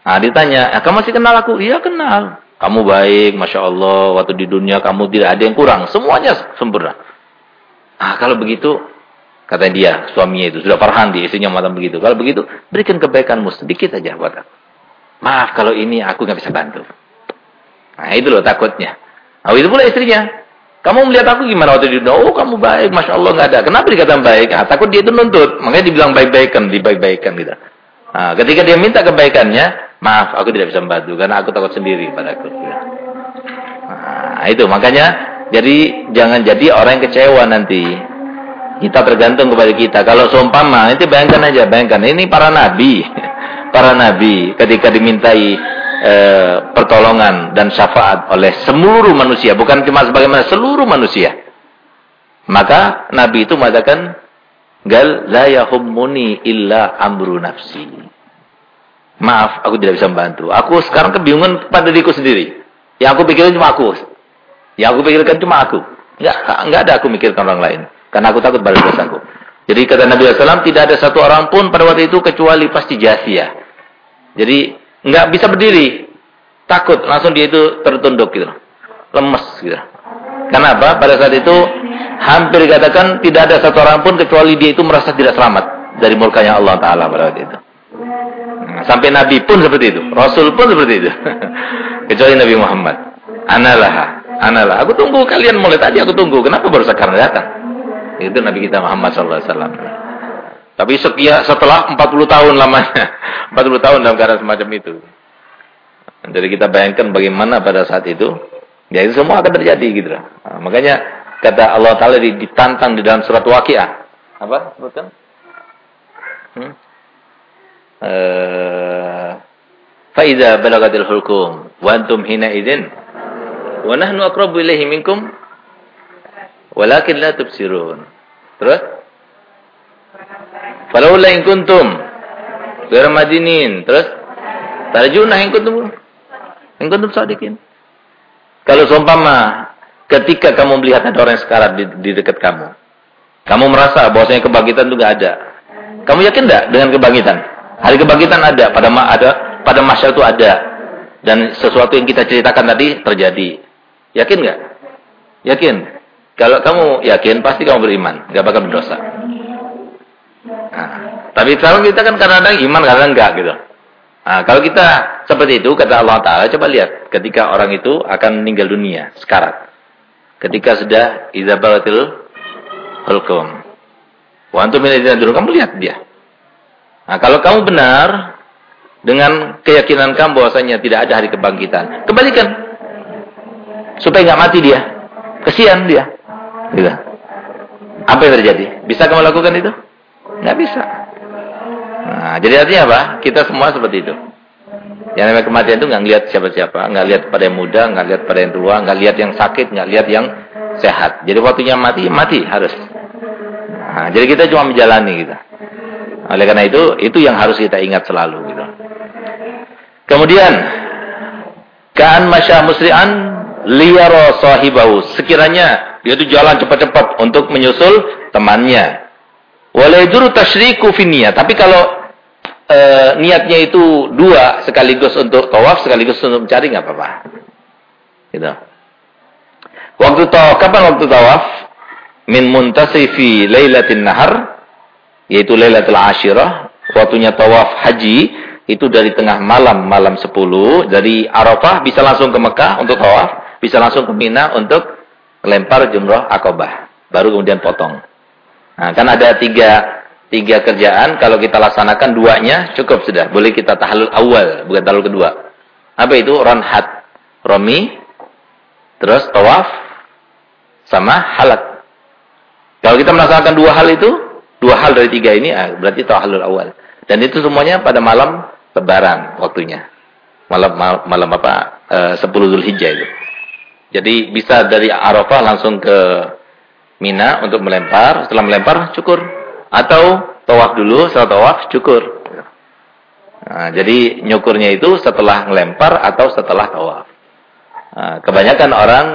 Nah, ditanya, eh, kamu masih kenal aku? Iya kenal. Kamu baik, Masya Allah. Waktu di dunia kamu tidak ada yang kurang. Semuanya sempurna. Ah, kalau begitu, kata dia, suaminya itu, sudah farhan di istrinya mengatakan begitu. Kalau begitu, berikan kebaikanmu sedikit aja buat aku. Maaf kalau ini aku nggak bisa bantu. Nah, itu loh takutnya. Nah, itu pula istrinya. Kamu melihat aku gimana waktu di dunia? Oh, kamu baik, Masya Allah nggak ada. Kenapa dikatakan baik? Ah, takut dia itu nuntut. Makanya dibilang baik-baikan, dibaik-baikan gitu. Nah, ketika dia minta kebaikannya, maaf, aku tidak bisa membantu. Karena aku takut sendiri padaku. Nah, itu makanya, jadi jangan jadi orang yang kecewa nanti. Kita tergantung kepada kita. Kalau seumpama, nanti bayangkan aja, bayangkan. Ini para nabi. Para nabi ketika dimintai e, pertolongan dan syafaat oleh seluruh manusia, bukan cuma sebagaimana seluruh manusia. Maka Nabi itu mengatakan, "Gal la yahummuni illa amru nafsi." Maaf, aku tidak bisa membantu. Aku sekarang kebingungan pada diriku sendiri. Yang aku pikirkan cuma aku. Yang aku pikirkan cuma aku. Enggak, enggak ada aku mikirkan orang lain. Karena aku takut balas dosaku. Jadi kata Nabi SAW, tidak ada satu orang pun pada waktu itu kecuali pasti jasia. Jadi nggak bisa berdiri. Takut, langsung dia itu tertunduk gitu. Lemes gitu. Kenapa? Pada saat itu hampir dikatakan tidak ada satu orang pun kecuali dia itu merasa tidak selamat dari murkanya Allah Taala pada waktu itu. Sampai Nabi pun seperti itu, Rasul pun seperti itu. kecuali Nabi Muhammad. Analah, analah. Aku tunggu kalian mulai tadi aku tunggu. Kenapa baru sekarang datang? Itu Nabi kita Muhammad sallallahu alaihi wasallam. Tapi sekia setelah 40 tahun lamanya. 40 tahun dalam keadaan semacam itu. Jadi kita bayangkan bagaimana pada saat itu. Ya itu semua akan terjadi gitu. Nah, makanya kata Allah Ta'ala ditantang di dalam surat waqiah. Apa? Sebutkan. Hmm? Uh, Faiza balagatil hulkum wa antum hina idin wa nahnu aqrabu ilaihi minkum walakin la tubsirun. Terus Falaula in kuntum ghairu madinin. Terus tarjuna in kuntum in kuntum sadiqin. Kalau seumpama ketika kamu melihat ada orang yang sekarat di, di dekat kamu, kamu merasa bahwasanya kebangkitan itu enggak ada. Kamu yakin enggak dengan kebangkitan? Hari kebangkitan ada, pada ma ada, pada masa itu ada. Dan sesuatu yang kita ceritakan tadi terjadi. Yakin enggak? Yakin. Kalau kamu yakin, pasti kamu beriman, enggak bakal berdosa. Nah, tapi kalau kita kan kadang-kadang iman, kadang enggak gitu. Nah, kalau kita seperti itu, kata Allah Ta'ala, coba lihat. Ketika orang itu akan meninggal dunia, sekarat. Ketika sudah izabalatil hulkum. Wantu milidina dulu, kamu lihat dia. Nah, kalau kamu benar, dengan keyakinan kamu bahwasanya tidak ada hari kebangkitan, kembalikan. Supaya nggak mati dia. Kesian dia. Gitu. Apa yang terjadi? Bisa kamu lakukan itu? Nggak bisa. Nah, jadi artinya apa? Kita semua seperti itu. Yang namanya kematian itu nggak lihat siapa-siapa, nggak lihat pada yang muda, nggak lihat pada yang tua, nggak lihat yang sakit, nggak lihat yang sehat. Jadi waktunya mati, mati harus. Nah, jadi kita cuma menjalani gitu. Oleh karena itu, itu yang harus kita ingat selalu gitu. Kemudian, kan masya musri'an liyaro sahibahu. Sekiranya dia itu jalan cepat-cepat untuk menyusul temannya. Walajuru tasyriku finia. Tapi kalau e, niatnya itu dua sekaligus untuk tawaf sekaligus untuk mencari nggak apa-apa. Gitu. Waktu tawaf kapan waktu tawaf? Min muntasifi lailatin nahar yaitu lailatul asyirah, waktunya tawaf haji itu dari tengah malam malam 10 dari Arafah bisa langsung ke Mekah untuk tawaf, bisa langsung ke Mina untuk lempar jumrah akobah, baru kemudian potong. Nah, kan ada tiga, tiga kerjaan. Kalau kita laksanakan duanya cukup sudah. Boleh kita tahalul awal, bukan tahalul kedua. Apa itu? Ronhat. Romi. Terus tawaf. Sama halak. Kalau kita melaksanakan dua hal itu, dua hal dari tiga ini, ah, berarti tahalul awal. Dan itu semuanya pada malam lebaran waktunya. Malam malam, malam apa? Uh, 10 Zulhijjah itu. Jadi bisa dari Arafah langsung ke Mina untuk melempar, setelah melempar cukur. Atau tawaf dulu, setelah tawaf cukur. Nah, jadi nyukurnya itu setelah melempar atau setelah tawaf. Nah, kebanyakan orang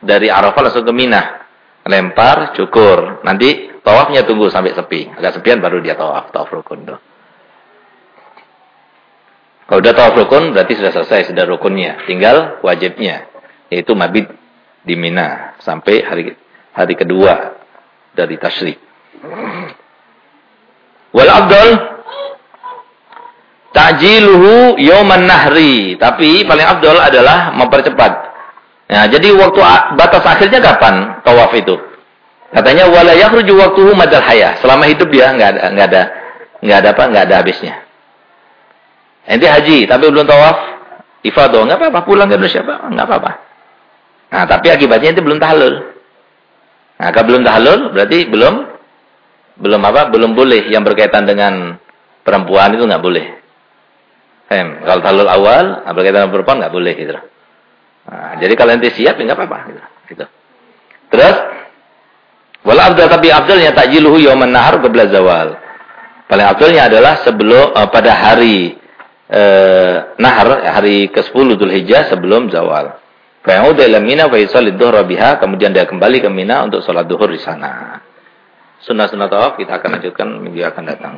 dari Arafah langsung ke Mina. lempar, cukur. Nanti tawafnya tunggu sampai sepi. Agak sepian baru dia tawaf, tawaf rukun tuh. Kalau udah tawaf rukun berarti sudah selesai, sudah rukunnya. Tinggal wajibnya, yaitu mabit di Mina sampai hari hari kedua dari tasyrik. Wal afdal ta'jiluhu yawman nahri, tapi paling afdal adalah mempercepat Nah, jadi waktu batas akhirnya kapan tawaf itu? Katanya wala yakhruju waqtuhu madal haya. Selama hidup dia enggak ada enggak ada enggak ada apa? Enggak ada habisnya. Ente haji tapi belum tawaf, ifadah enggak apa-apa, pulang ke Indonesia apa? Enggak apa-apa. Nah, tapi akibatnya itu belum tahlul. Nah, kalau belum tahlul berarti belum belum apa? Belum boleh yang berkaitan dengan perempuan itu enggak boleh. Hem, kalau tahlul awal, berkaitan dengan perempuan enggak boleh gitu. Nah, jadi kalau nanti siap ya enggak apa-apa gitu. gitu. Terus wala afdal tapi afdalnya takjiluhu yauman nahar qabla zawal. Paling afdalnya adalah sebelum uh, pada hari uh, nahar hari ke-10 Dzulhijjah sebelum zawal. Fa yauda ila Mina fa yusalli dhuhra biha, kemudian dia kembali ke Mina untuk salat duhur di sana. Sunnah-sunnah tawaf kita akan lanjutkan minggu akan datang.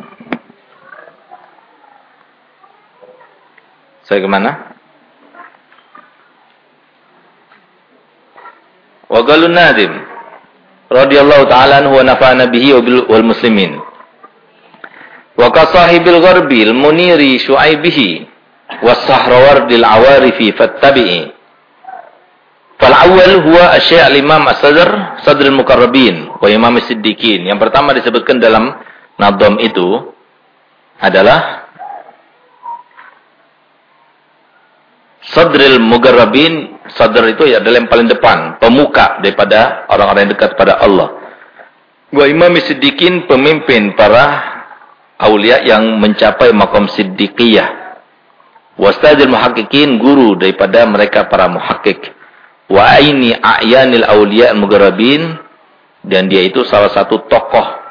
Saya ke mana? Wa qalun nadim radhiyallahu ta'ala anhu wa nafa'ana bihi wal muslimin. Wa ka sahibil gharbil muniri syu'aibihi was sahrawardil awarifi fattabi'i. Fal awal huwa asy al-imam as-sadr sadr al-muqarrabin wa imam as-siddiqin. Yang pertama disebutkan dalam nadham itu adalah sadril mugarrabin sadar itu ya adalah yang paling depan, pemuka daripada orang-orang yang dekat pada Allah. Wa imam siddiqin pemimpin para aulia yang mencapai makom siddiqiyah. Wastadil muhaqqiqin guru daripada mereka para muhakkik. Wa aini a'yanil aulia al-mugarrabin dan dia itu salah satu tokoh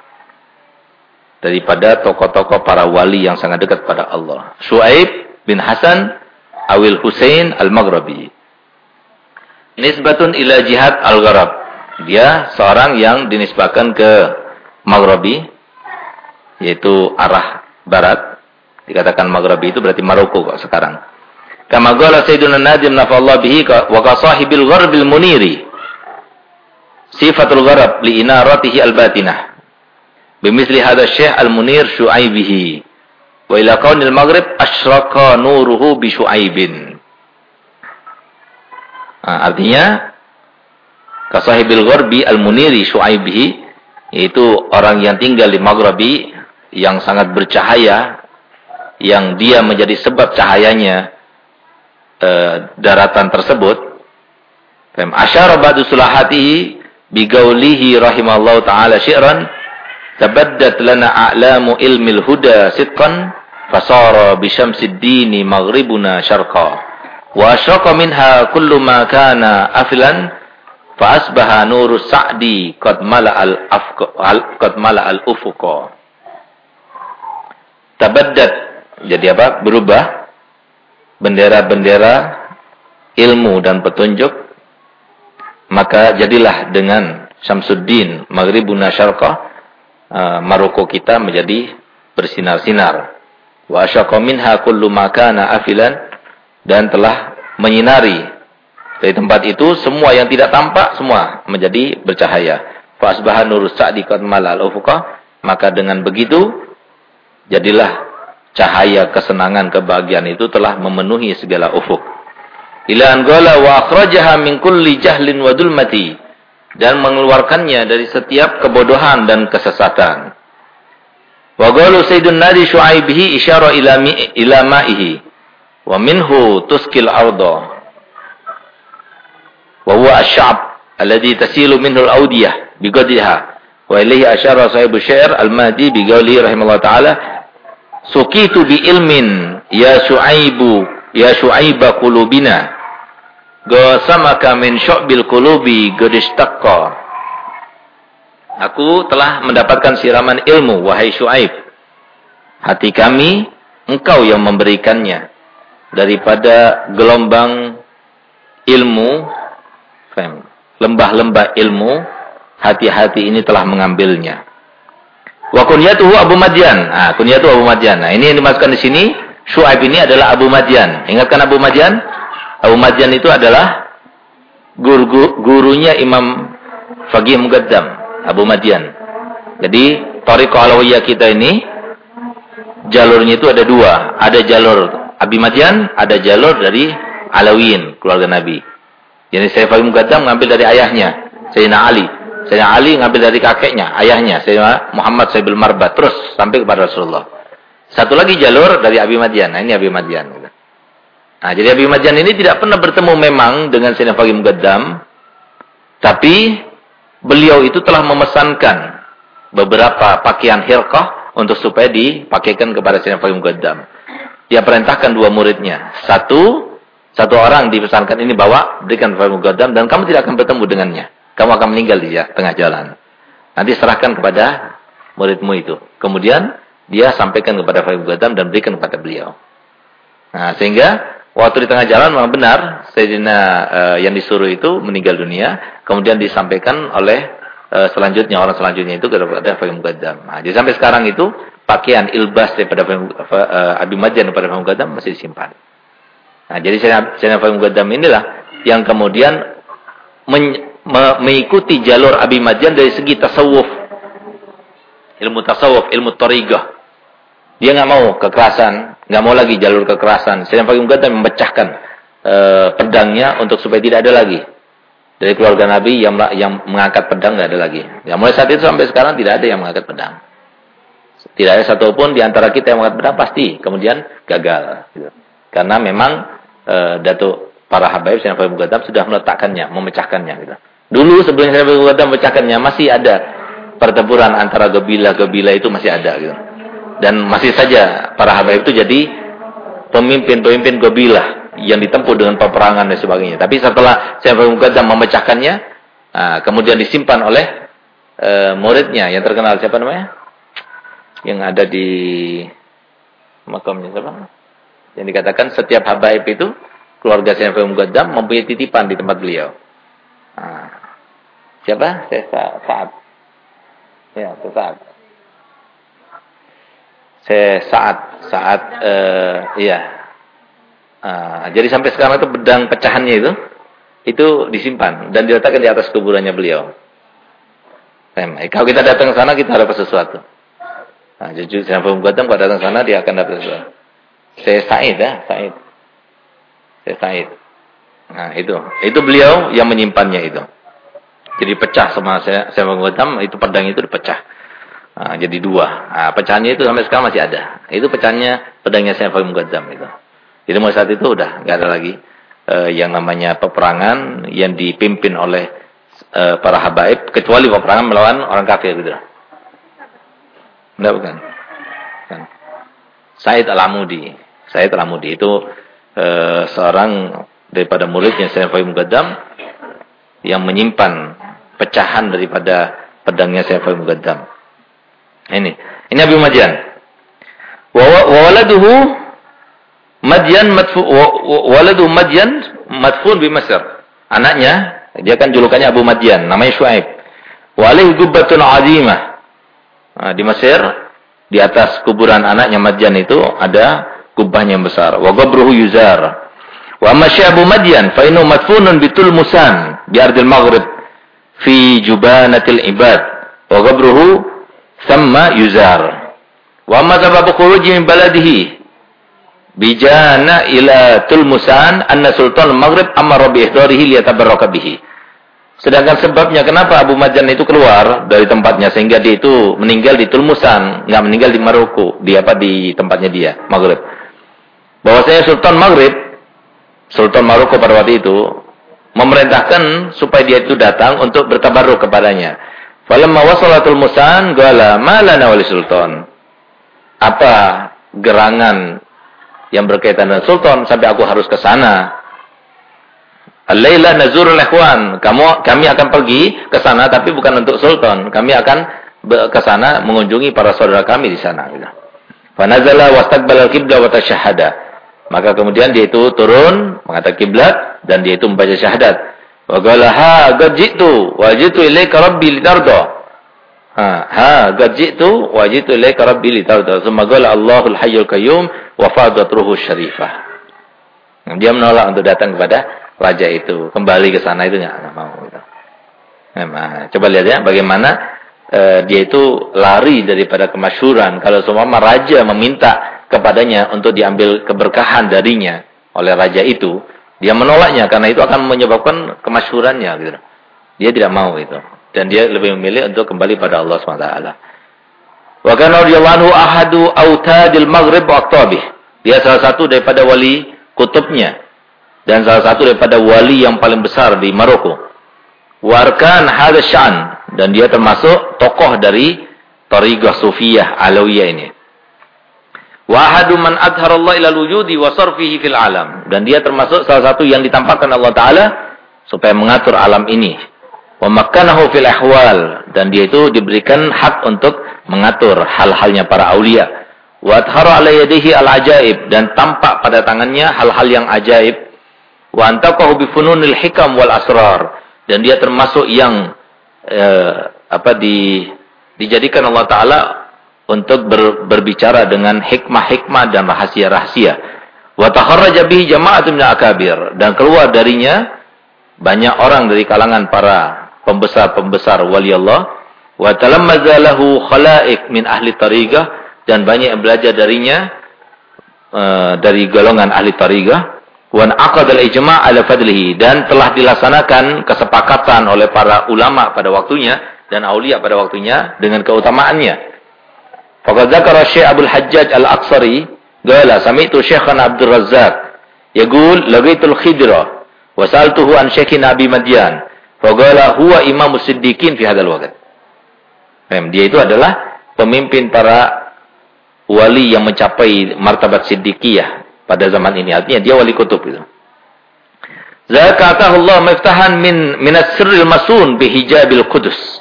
daripada tokoh-tokoh para wali yang sangat dekat pada Allah. Suaib bin Hasan Awil Hussein Al-Maghrabi. Nisbatun ila jihad al-gharab. Dia seorang yang dinisbahkan ke Maghrabi yaitu arah barat. Dikatakan Maghrabi itu berarti Maroko kok sekarang. Kama qala Sayyiduna Nadim nafallahu bihi wa ka sahibil gharbil muniri. Sifatul gharab li inaratihi al-batinah. Bimisli hadha syekh al-munir syu'aibihi. Wa ila qaunil maghrib asyraka nuruhu bi syu'aibin. Nah, artinya kasahibil gharbi al-muniri syu'aibihi yaitu orang yang tinggal di Maghribi yang sangat bercahaya yang dia menjadi sebab cahayanya eh, daratan tersebut. Fam asyara ba'du sulahatihi bigaulihi rahimallahu taala syi'ran tabaddat lana a'lamu ilmil huda sidqan fasara bi syamsid dini maghribuna syarqa. Wa asyaqa minha kullu ma kana afilan fa asbaha nuru sa'di qad mala al qad mala al ufuqa. Tabaddat jadi apa? Berubah bendera-bendera ilmu dan petunjuk maka jadilah dengan Syamsuddin Maghribuna Syarqah uh, Maroko kita menjadi bersinar-sinar wa asyaqa minha kullu ma kana afilan dan telah menyinari dari tempat itu semua yang tidak tampak semua menjadi bercahaya. Fasbahan nurus sa'di qad malal ufuqa maka dengan begitu jadilah cahaya kesenangan kebahagiaan itu telah memenuhi segala ufuk. Ila an wa akhrajaha min kulli jahlin wa dulmati dan mengeluarkannya dari setiap kebodohan dan kesesatan. Wa qalu sayyidun nadi syu'aibihi isyara ila ila ma'ihi wa minhu tuskil arda wa huwa asy'ab alladhi tasilu minhu al-awdiyah biqadriha wa ilayhi asyara sahibu syair al-mahdi biqauli rahimahullah taala sukitu bi ilmin ya syuaibu ya syuaiba qulubina. Gasamaka min syu'bil qulubi gadistaqqa Aku telah mendapatkan siraman ilmu wahai Syuaib. Hati kami engkau yang memberikannya. Daripada gelombang ilmu lembah-lembah ilmu hati-hati ini telah mengambilnya. Wa kunyatuhu Abu Madian. Ah, kunyatuhu Abu Madian. Nah, ini yang dimasukkan di sini, Syuaib ini adalah Abu Madian. Ingatkan Abu Madian? Abu Madian itu adalah guru, guru gurunya Imam Fagih Mugaddam, Abu Madian. Jadi, Tariq Alawiyah kita ini jalurnya itu ada dua. Ada jalur Abi Madian, ada jalur dari Alawiyin, keluarga Nabi. Jadi saya Fagih Mugaddam mengambil dari ayahnya, Sayyidina Ali. Sayyidina Ali ngambil dari kakeknya, ayahnya, Sayyidina Muhammad Sayyidul Marba, terus sampai kepada Rasulullah. Satu lagi jalur dari Abi Madian. Nah, ini Abi Madian. Nah, jadi Abi Madian ini tidak pernah bertemu memang dengan Sayyidina Fagih Mugaddam. Tapi beliau itu telah memesankan beberapa pakaian hirqah untuk supaya dipakaikan kepada Sayyidina Fagih Mugaddam. Dia perintahkan dua muridnya. Satu, satu orang dipesankan ini bawa, berikan Fagih Mugaddam dan kamu tidak akan bertemu dengannya. Kamu akan meninggal di tengah jalan. Nanti serahkan kepada muridmu itu. Kemudian dia sampaikan kepada Fahim Gadam dan berikan kepada beliau. Nah, sehingga waktu di tengah jalan memang benar Sayyidina uh, yang disuruh itu meninggal dunia, kemudian disampaikan oleh uh, selanjutnya orang selanjutnya itu kepada Fahim Gadam. Nah, jadi sampai sekarang itu pakaian ilbas daripada uh, Abi Madjan kepada Fahim Gadam masih disimpan. Nah, jadi Sayyidina Fahim Gadam inilah yang kemudian mengikuti jalur Abi Madjan dari segi tasawuf. Ilmu tasawuf, ilmu tariqah. Dia nggak mau kekerasan, nggak mau lagi jalur kekerasan. Sedang Fagim Gata memecahkan e, pedangnya untuk supaya tidak ada lagi. Dari keluarga Nabi yang yang mengangkat pedang nggak ada lagi. Ya, mulai saat itu sampai sekarang tidak ada yang mengangkat pedang. Tidak ada satupun di antara kita yang mengangkat pedang pasti kemudian gagal. Karena memang e, Datuk para habaib Fagim Gata sudah meletakkannya, memecahkannya. Gitu. Dulu sebelum Fagim Gata memecahkannya masih ada pertempuran antara gebila-gebila itu masih ada. Gitu dan masih saja para habaib itu jadi pemimpin-pemimpin gobilah yang ditempuh dengan peperangan dan sebagainya. Tapi setelah saya Muqaddam memecahkannya, nah, kemudian disimpan oleh uh, muridnya yang terkenal siapa namanya? Yang ada di makamnya siapa? Yang dikatakan setiap habaib itu keluarga saya Muqaddam mempunyai titipan di tempat beliau. Nah, siapa? Saya saat. Ya, saat saya saat saat uh, iya uh, jadi sampai sekarang itu bedang pecahannya itu itu disimpan dan diletakkan di atas kuburannya beliau. Nah, kalau kita datang ke sana kita dapat sesuatu. Nah, jujur saya Gautam kalau datang ke sana dia akan dapat sesuatu. Saya Said ya, Said. Saya Said. Nah, itu. Itu beliau yang menyimpannya itu. Jadi pecah sama saya saya Gautam itu pedang itu dipecah. Nah, jadi dua. Nah, pecahannya itu sampai sekarang masih ada. Itu pecahannya pedangnya Saiful Mugaddam itu. Jadi mulai saat itu udah nggak ada lagi uh, yang namanya peperangan yang dipimpin oleh uh, para habaib kecuali peperangan melawan orang kafir gitu. Enggak bukan. bukan. Said Al-Amudi. Said Al-Amudi itu uh, seorang daripada muridnya Saiful Mugaddam yang menyimpan pecahan daripada pedangnya Saiful Mugaddam. Ini. Ini Abu Madyan. Wa waladuhu Madyan madfu waladu Madyan madfun bi Mesir. Anaknya dia kan julukannya Abu Madyan, namanya Shu'aib. Wa alaihi gubbatun 'azimah. Nah, di Mesir di atas kuburan anaknya Madyan itu ada kubahnya yang besar. Wa gabruhu yuzar. Wa amma Abu Madyan fa innahu madfunun bitul musan bi ardil maghrib fi jubanatil ibad. Wa gabruhu Sama yuzar. Wa amma sababu khuruji min baladihi bijana ila tulmusan anna sultan maghrib amara bi ihdarihi liyatabarraka bihi. Sedangkan sebabnya kenapa Abu Majan itu keluar dari tempatnya sehingga dia itu meninggal di Tulmusan, nggak meninggal di Maroko, di apa di tempatnya dia, Maghrib. Bahwasanya Sultan Maghrib, Sultan Maroko pada waktu itu memerintahkan supaya dia itu datang untuk bertabarruk kepadanya. Falamma wasalatul musan gala malana wali sultan. Apa gerangan yang berkaitan dengan sultan sampai aku harus ke sana? Al-laila nazurul. Kamu kami akan pergi ke sana tapi bukan untuk sultan. Kami akan ke sana mengunjungi para saudara kami di sana gitu. Fa nazala wastaqbala al-qibla wa. Maka kemudian dia itu turun menghadap kiblat dan dia itu membaca syahadat. Wa qala ha qad ji'tu wa ji'tu ilaika rabbi litarda. Ha ha qad ji'tu ilaika rabbi litarda. Tsumma qala Allahul hayyul qayyum wa fadat ruhu syarifah. Nah, dia menolak untuk datang kepada raja itu. Kembali ke sana itu enggak mau gitu. Nah, coba lihat ya bagaimana uh, dia itu lari daripada kemasyuran. Kalau semua raja meminta kepadanya untuk diambil keberkahan darinya oleh raja itu, dia menolaknya karena itu akan menyebabkan kemasyurannya gitu. Dia tidak mau itu. Dan dia lebih memilih untuk kembali pada Allah SWT. Wa kana radhiyallahu ahadu autadil maghrib wa Dia salah satu daripada wali kutubnya dan salah satu daripada wali yang paling besar di Maroko. Warkan hadasyan dan dia termasuk tokoh dari Tariqah Sufiyah Alawiyah ini. Wahadu man adharallah ila wujudi wa sarfihi fil alam. Dan dia termasuk salah satu yang ditampakkan Allah Ta'ala supaya mengatur alam ini. Wa makkanahu fil ahwal. Dan dia itu diberikan hak untuk mengatur hal-halnya para awliya. Wa adhara ala yadihi al-ajaib. Dan tampak pada tangannya hal-hal yang ajaib. Wa antaqahu bifununil hikam wal asrar. Dan dia termasuk yang eh, apa di dijadikan Allah Ta'ala untuk ber, berbicara dengan hikmah-hikmah dan rahasia-rahasia. Wa takharraja bihi jama'atun min akabir. Dan keluar darinya banyak orang dari kalangan para pembesar-pembesar wali Allah wa khalaik min ahli tariqah. Dan banyak yang belajar darinya uh, dari golongan ahli tariqah. Wa aqad al-ijma' ala fadlihi. Dan telah dilaksanakan kesepakatan oleh para ulama pada waktunya dan aulia pada waktunya dengan keutamaannya Faqad dzakara Syekh Abdul Hajjaj Al-Aqsari qala sami'tu Syekhana Abdul Razzaq yaqul laqitul Khidra wa sa'altuhu an Syekhina Abi Madyan faqala huwa Imam Siddiqin fi hadzal waqt. Dia itu adalah pemimpin para wali yang mencapai martabat siddiqiyah pada zaman ini. Artinya dia wali kutub itu. Zakatahu Allah miftahan min minas sirril masun bi hijabil qudus.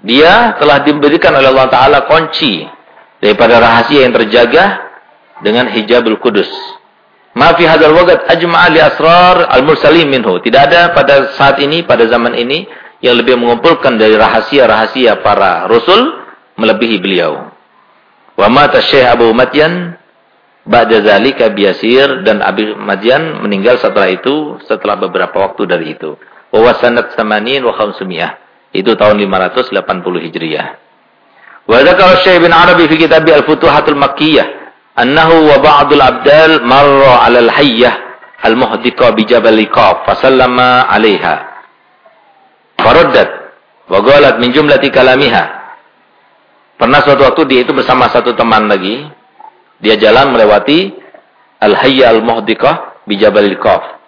Dia telah diberikan oleh Allah Ta'ala kunci daripada rahasia yang terjaga dengan hijabul kudus. Ma fi hadzal waqt ajma'a li asrar al-mursalin minhu. Tidak ada pada saat ini, pada zaman ini yang lebih mengumpulkan dari rahasia-rahasia para rasul melebihi beliau. Wa mata Syekh Abu Madyan ba'da zalika biasir dan Abi Madyan meninggal setelah itu setelah beberapa waktu dari itu. Wa wasanat 80 wa 500. Itu tahun 580 Hijriah. Wa dzakara Syekh bin Arabi fi kitab Al-Futuhatul Makkiyah annahu wa ba'dul abdal marra 'ala al-hayyah al-muhdika bi Jabal Liqaf fasallama 'alaiha. Faraddat wa qalat min jumlati kalamiha. Pernah suatu waktu dia itu bersama satu teman lagi. Dia jalan melewati al-hayya al-muhdika bi Jabal Liqaf.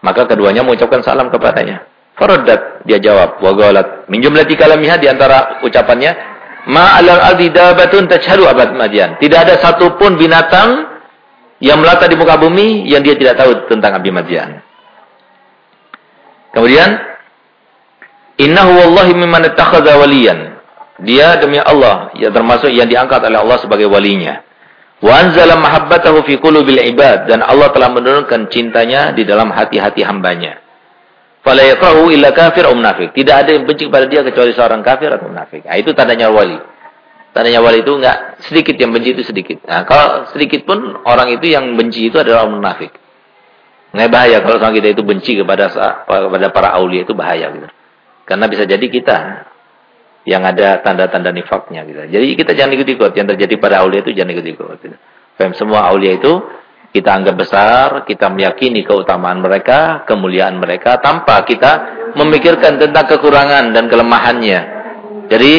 Maka keduanya mengucapkan salam kepadanya. Faraddat dia jawab wa qalat min jumlati kalamiha di antara ucapannya ma alal ardi dabatun tajhalu abad madian. Tidak ada satupun binatang yang melata di muka bumi yang dia tidak tahu tentang Abi Madian. Kemudian innahu wallahi mimman ittakhadha waliyan. Dia demi Allah yang termasuk yang diangkat oleh Allah sebagai walinya. Wa anzala mahabbatahu fi qulubil ibad dan Allah telah menurunkan cintanya di dalam hati-hati hambanya. Fala yakrahu illa kafir atau munafik. Tidak ada yang benci kepada dia kecuali seorang kafir atau munafik. Nah, itu tandanya wali. Tandanya wali itu enggak sedikit yang benci itu sedikit. Nah, kalau sedikit pun orang itu yang benci itu adalah orang munafik. Nah, bahaya kalau sama kita itu benci kepada kepada para aulia itu bahaya gitu. Karena bisa jadi kita yang ada tanda-tanda nifaknya gitu. Jadi kita jangan ikut-ikut yang terjadi pada aulia itu jangan ikut-ikut gitu. Semua aulia itu kita anggap besar, kita meyakini keutamaan mereka, kemuliaan mereka tanpa kita memikirkan tentang kekurangan dan kelemahannya. Jadi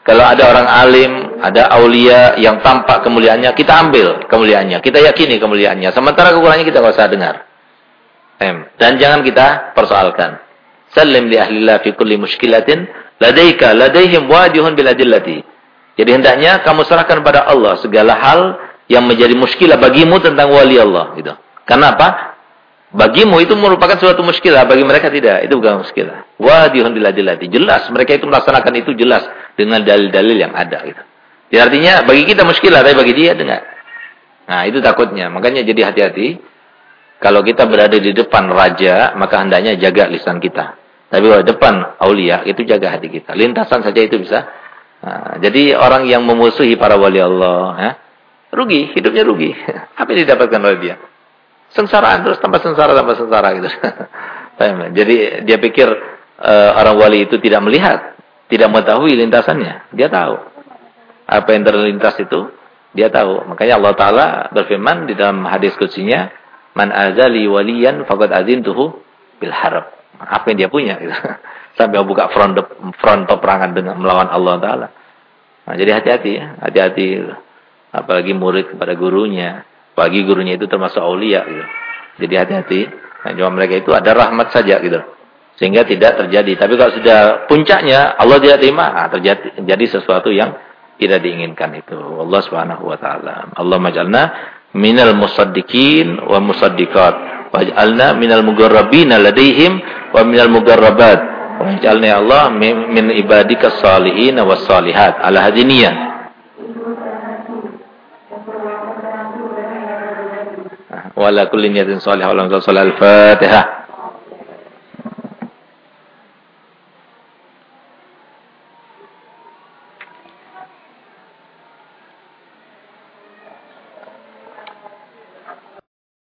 kalau ada orang alim, ada aulia yang tampak kemuliaannya, kita ambil kemuliaannya, kita yakini kemuliaannya. Sementara kekurangannya kita nggak usah dengar. Dan jangan kita persoalkan. Salim li ahlillah fi kulli muskilatin ladaika ladaihim wadihun biladillati. Jadi hendaknya kamu serahkan pada Allah segala hal yang menjadi muskilah bagimu tentang wali Allah gitu. Karena? Bagimu itu merupakan suatu muskilah, bagi mereka tidak. Itu bukan muskilah. Wadihun biladilati. Jelas mereka itu melaksanakan itu jelas dengan dalil-dalil yang ada gitu. Jadi artinya bagi kita muskilah, tapi bagi dia tidak. Nah, itu takutnya. Makanya jadi hati-hati. Kalau kita berada di depan raja, maka hendaknya jaga lisan kita. Tapi kalau depan aulia, itu jaga hati kita. Lintasan saja itu bisa. Nah, jadi orang yang memusuhi para wali Allah, ya, rugi, hidupnya rugi. Apa yang didapatkan oleh dia? Sengsaraan terus tambah sengsara, tambah sengsara gitu. jadi dia pikir uh, orang wali itu tidak melihat, tidak mengetahui lintasannya. Dia tahu. Apa yang terlintas itu, dia tahu. Makanya Allah Ta'ala berfirman di dalam hadis kutsinya, Man azali waliyan faqad azintuhu bil harab. Apa yang dia punya gitu. Sampai buka front front peperangan dengan melawan Allah taala. Nah, jadi hati-hati ya, hati-hati apalagi murid kepada gurunya. Bagi gurunya itu termasuk aulia gitu. Jadi hati-hati. Nah, cuma mereka itu ada rahmat saja gitu. Sehingga tidak terjadi. Tapi kalau sudah puncaknya Allah tidak terima, nah, terjadi, terjadi sesuatu yang tidak diinginkan itu. Allah Subhanahu wa taala. Allah majalna minal musaddiqin wa musaddiqat waj'alna minal mugarrabin ladaihim wa minal mugarrabat waj'alna ya Allah min, ibadika salihin was salihat ala hadiniyah wala kulli niyatin salihah wa al-fatihah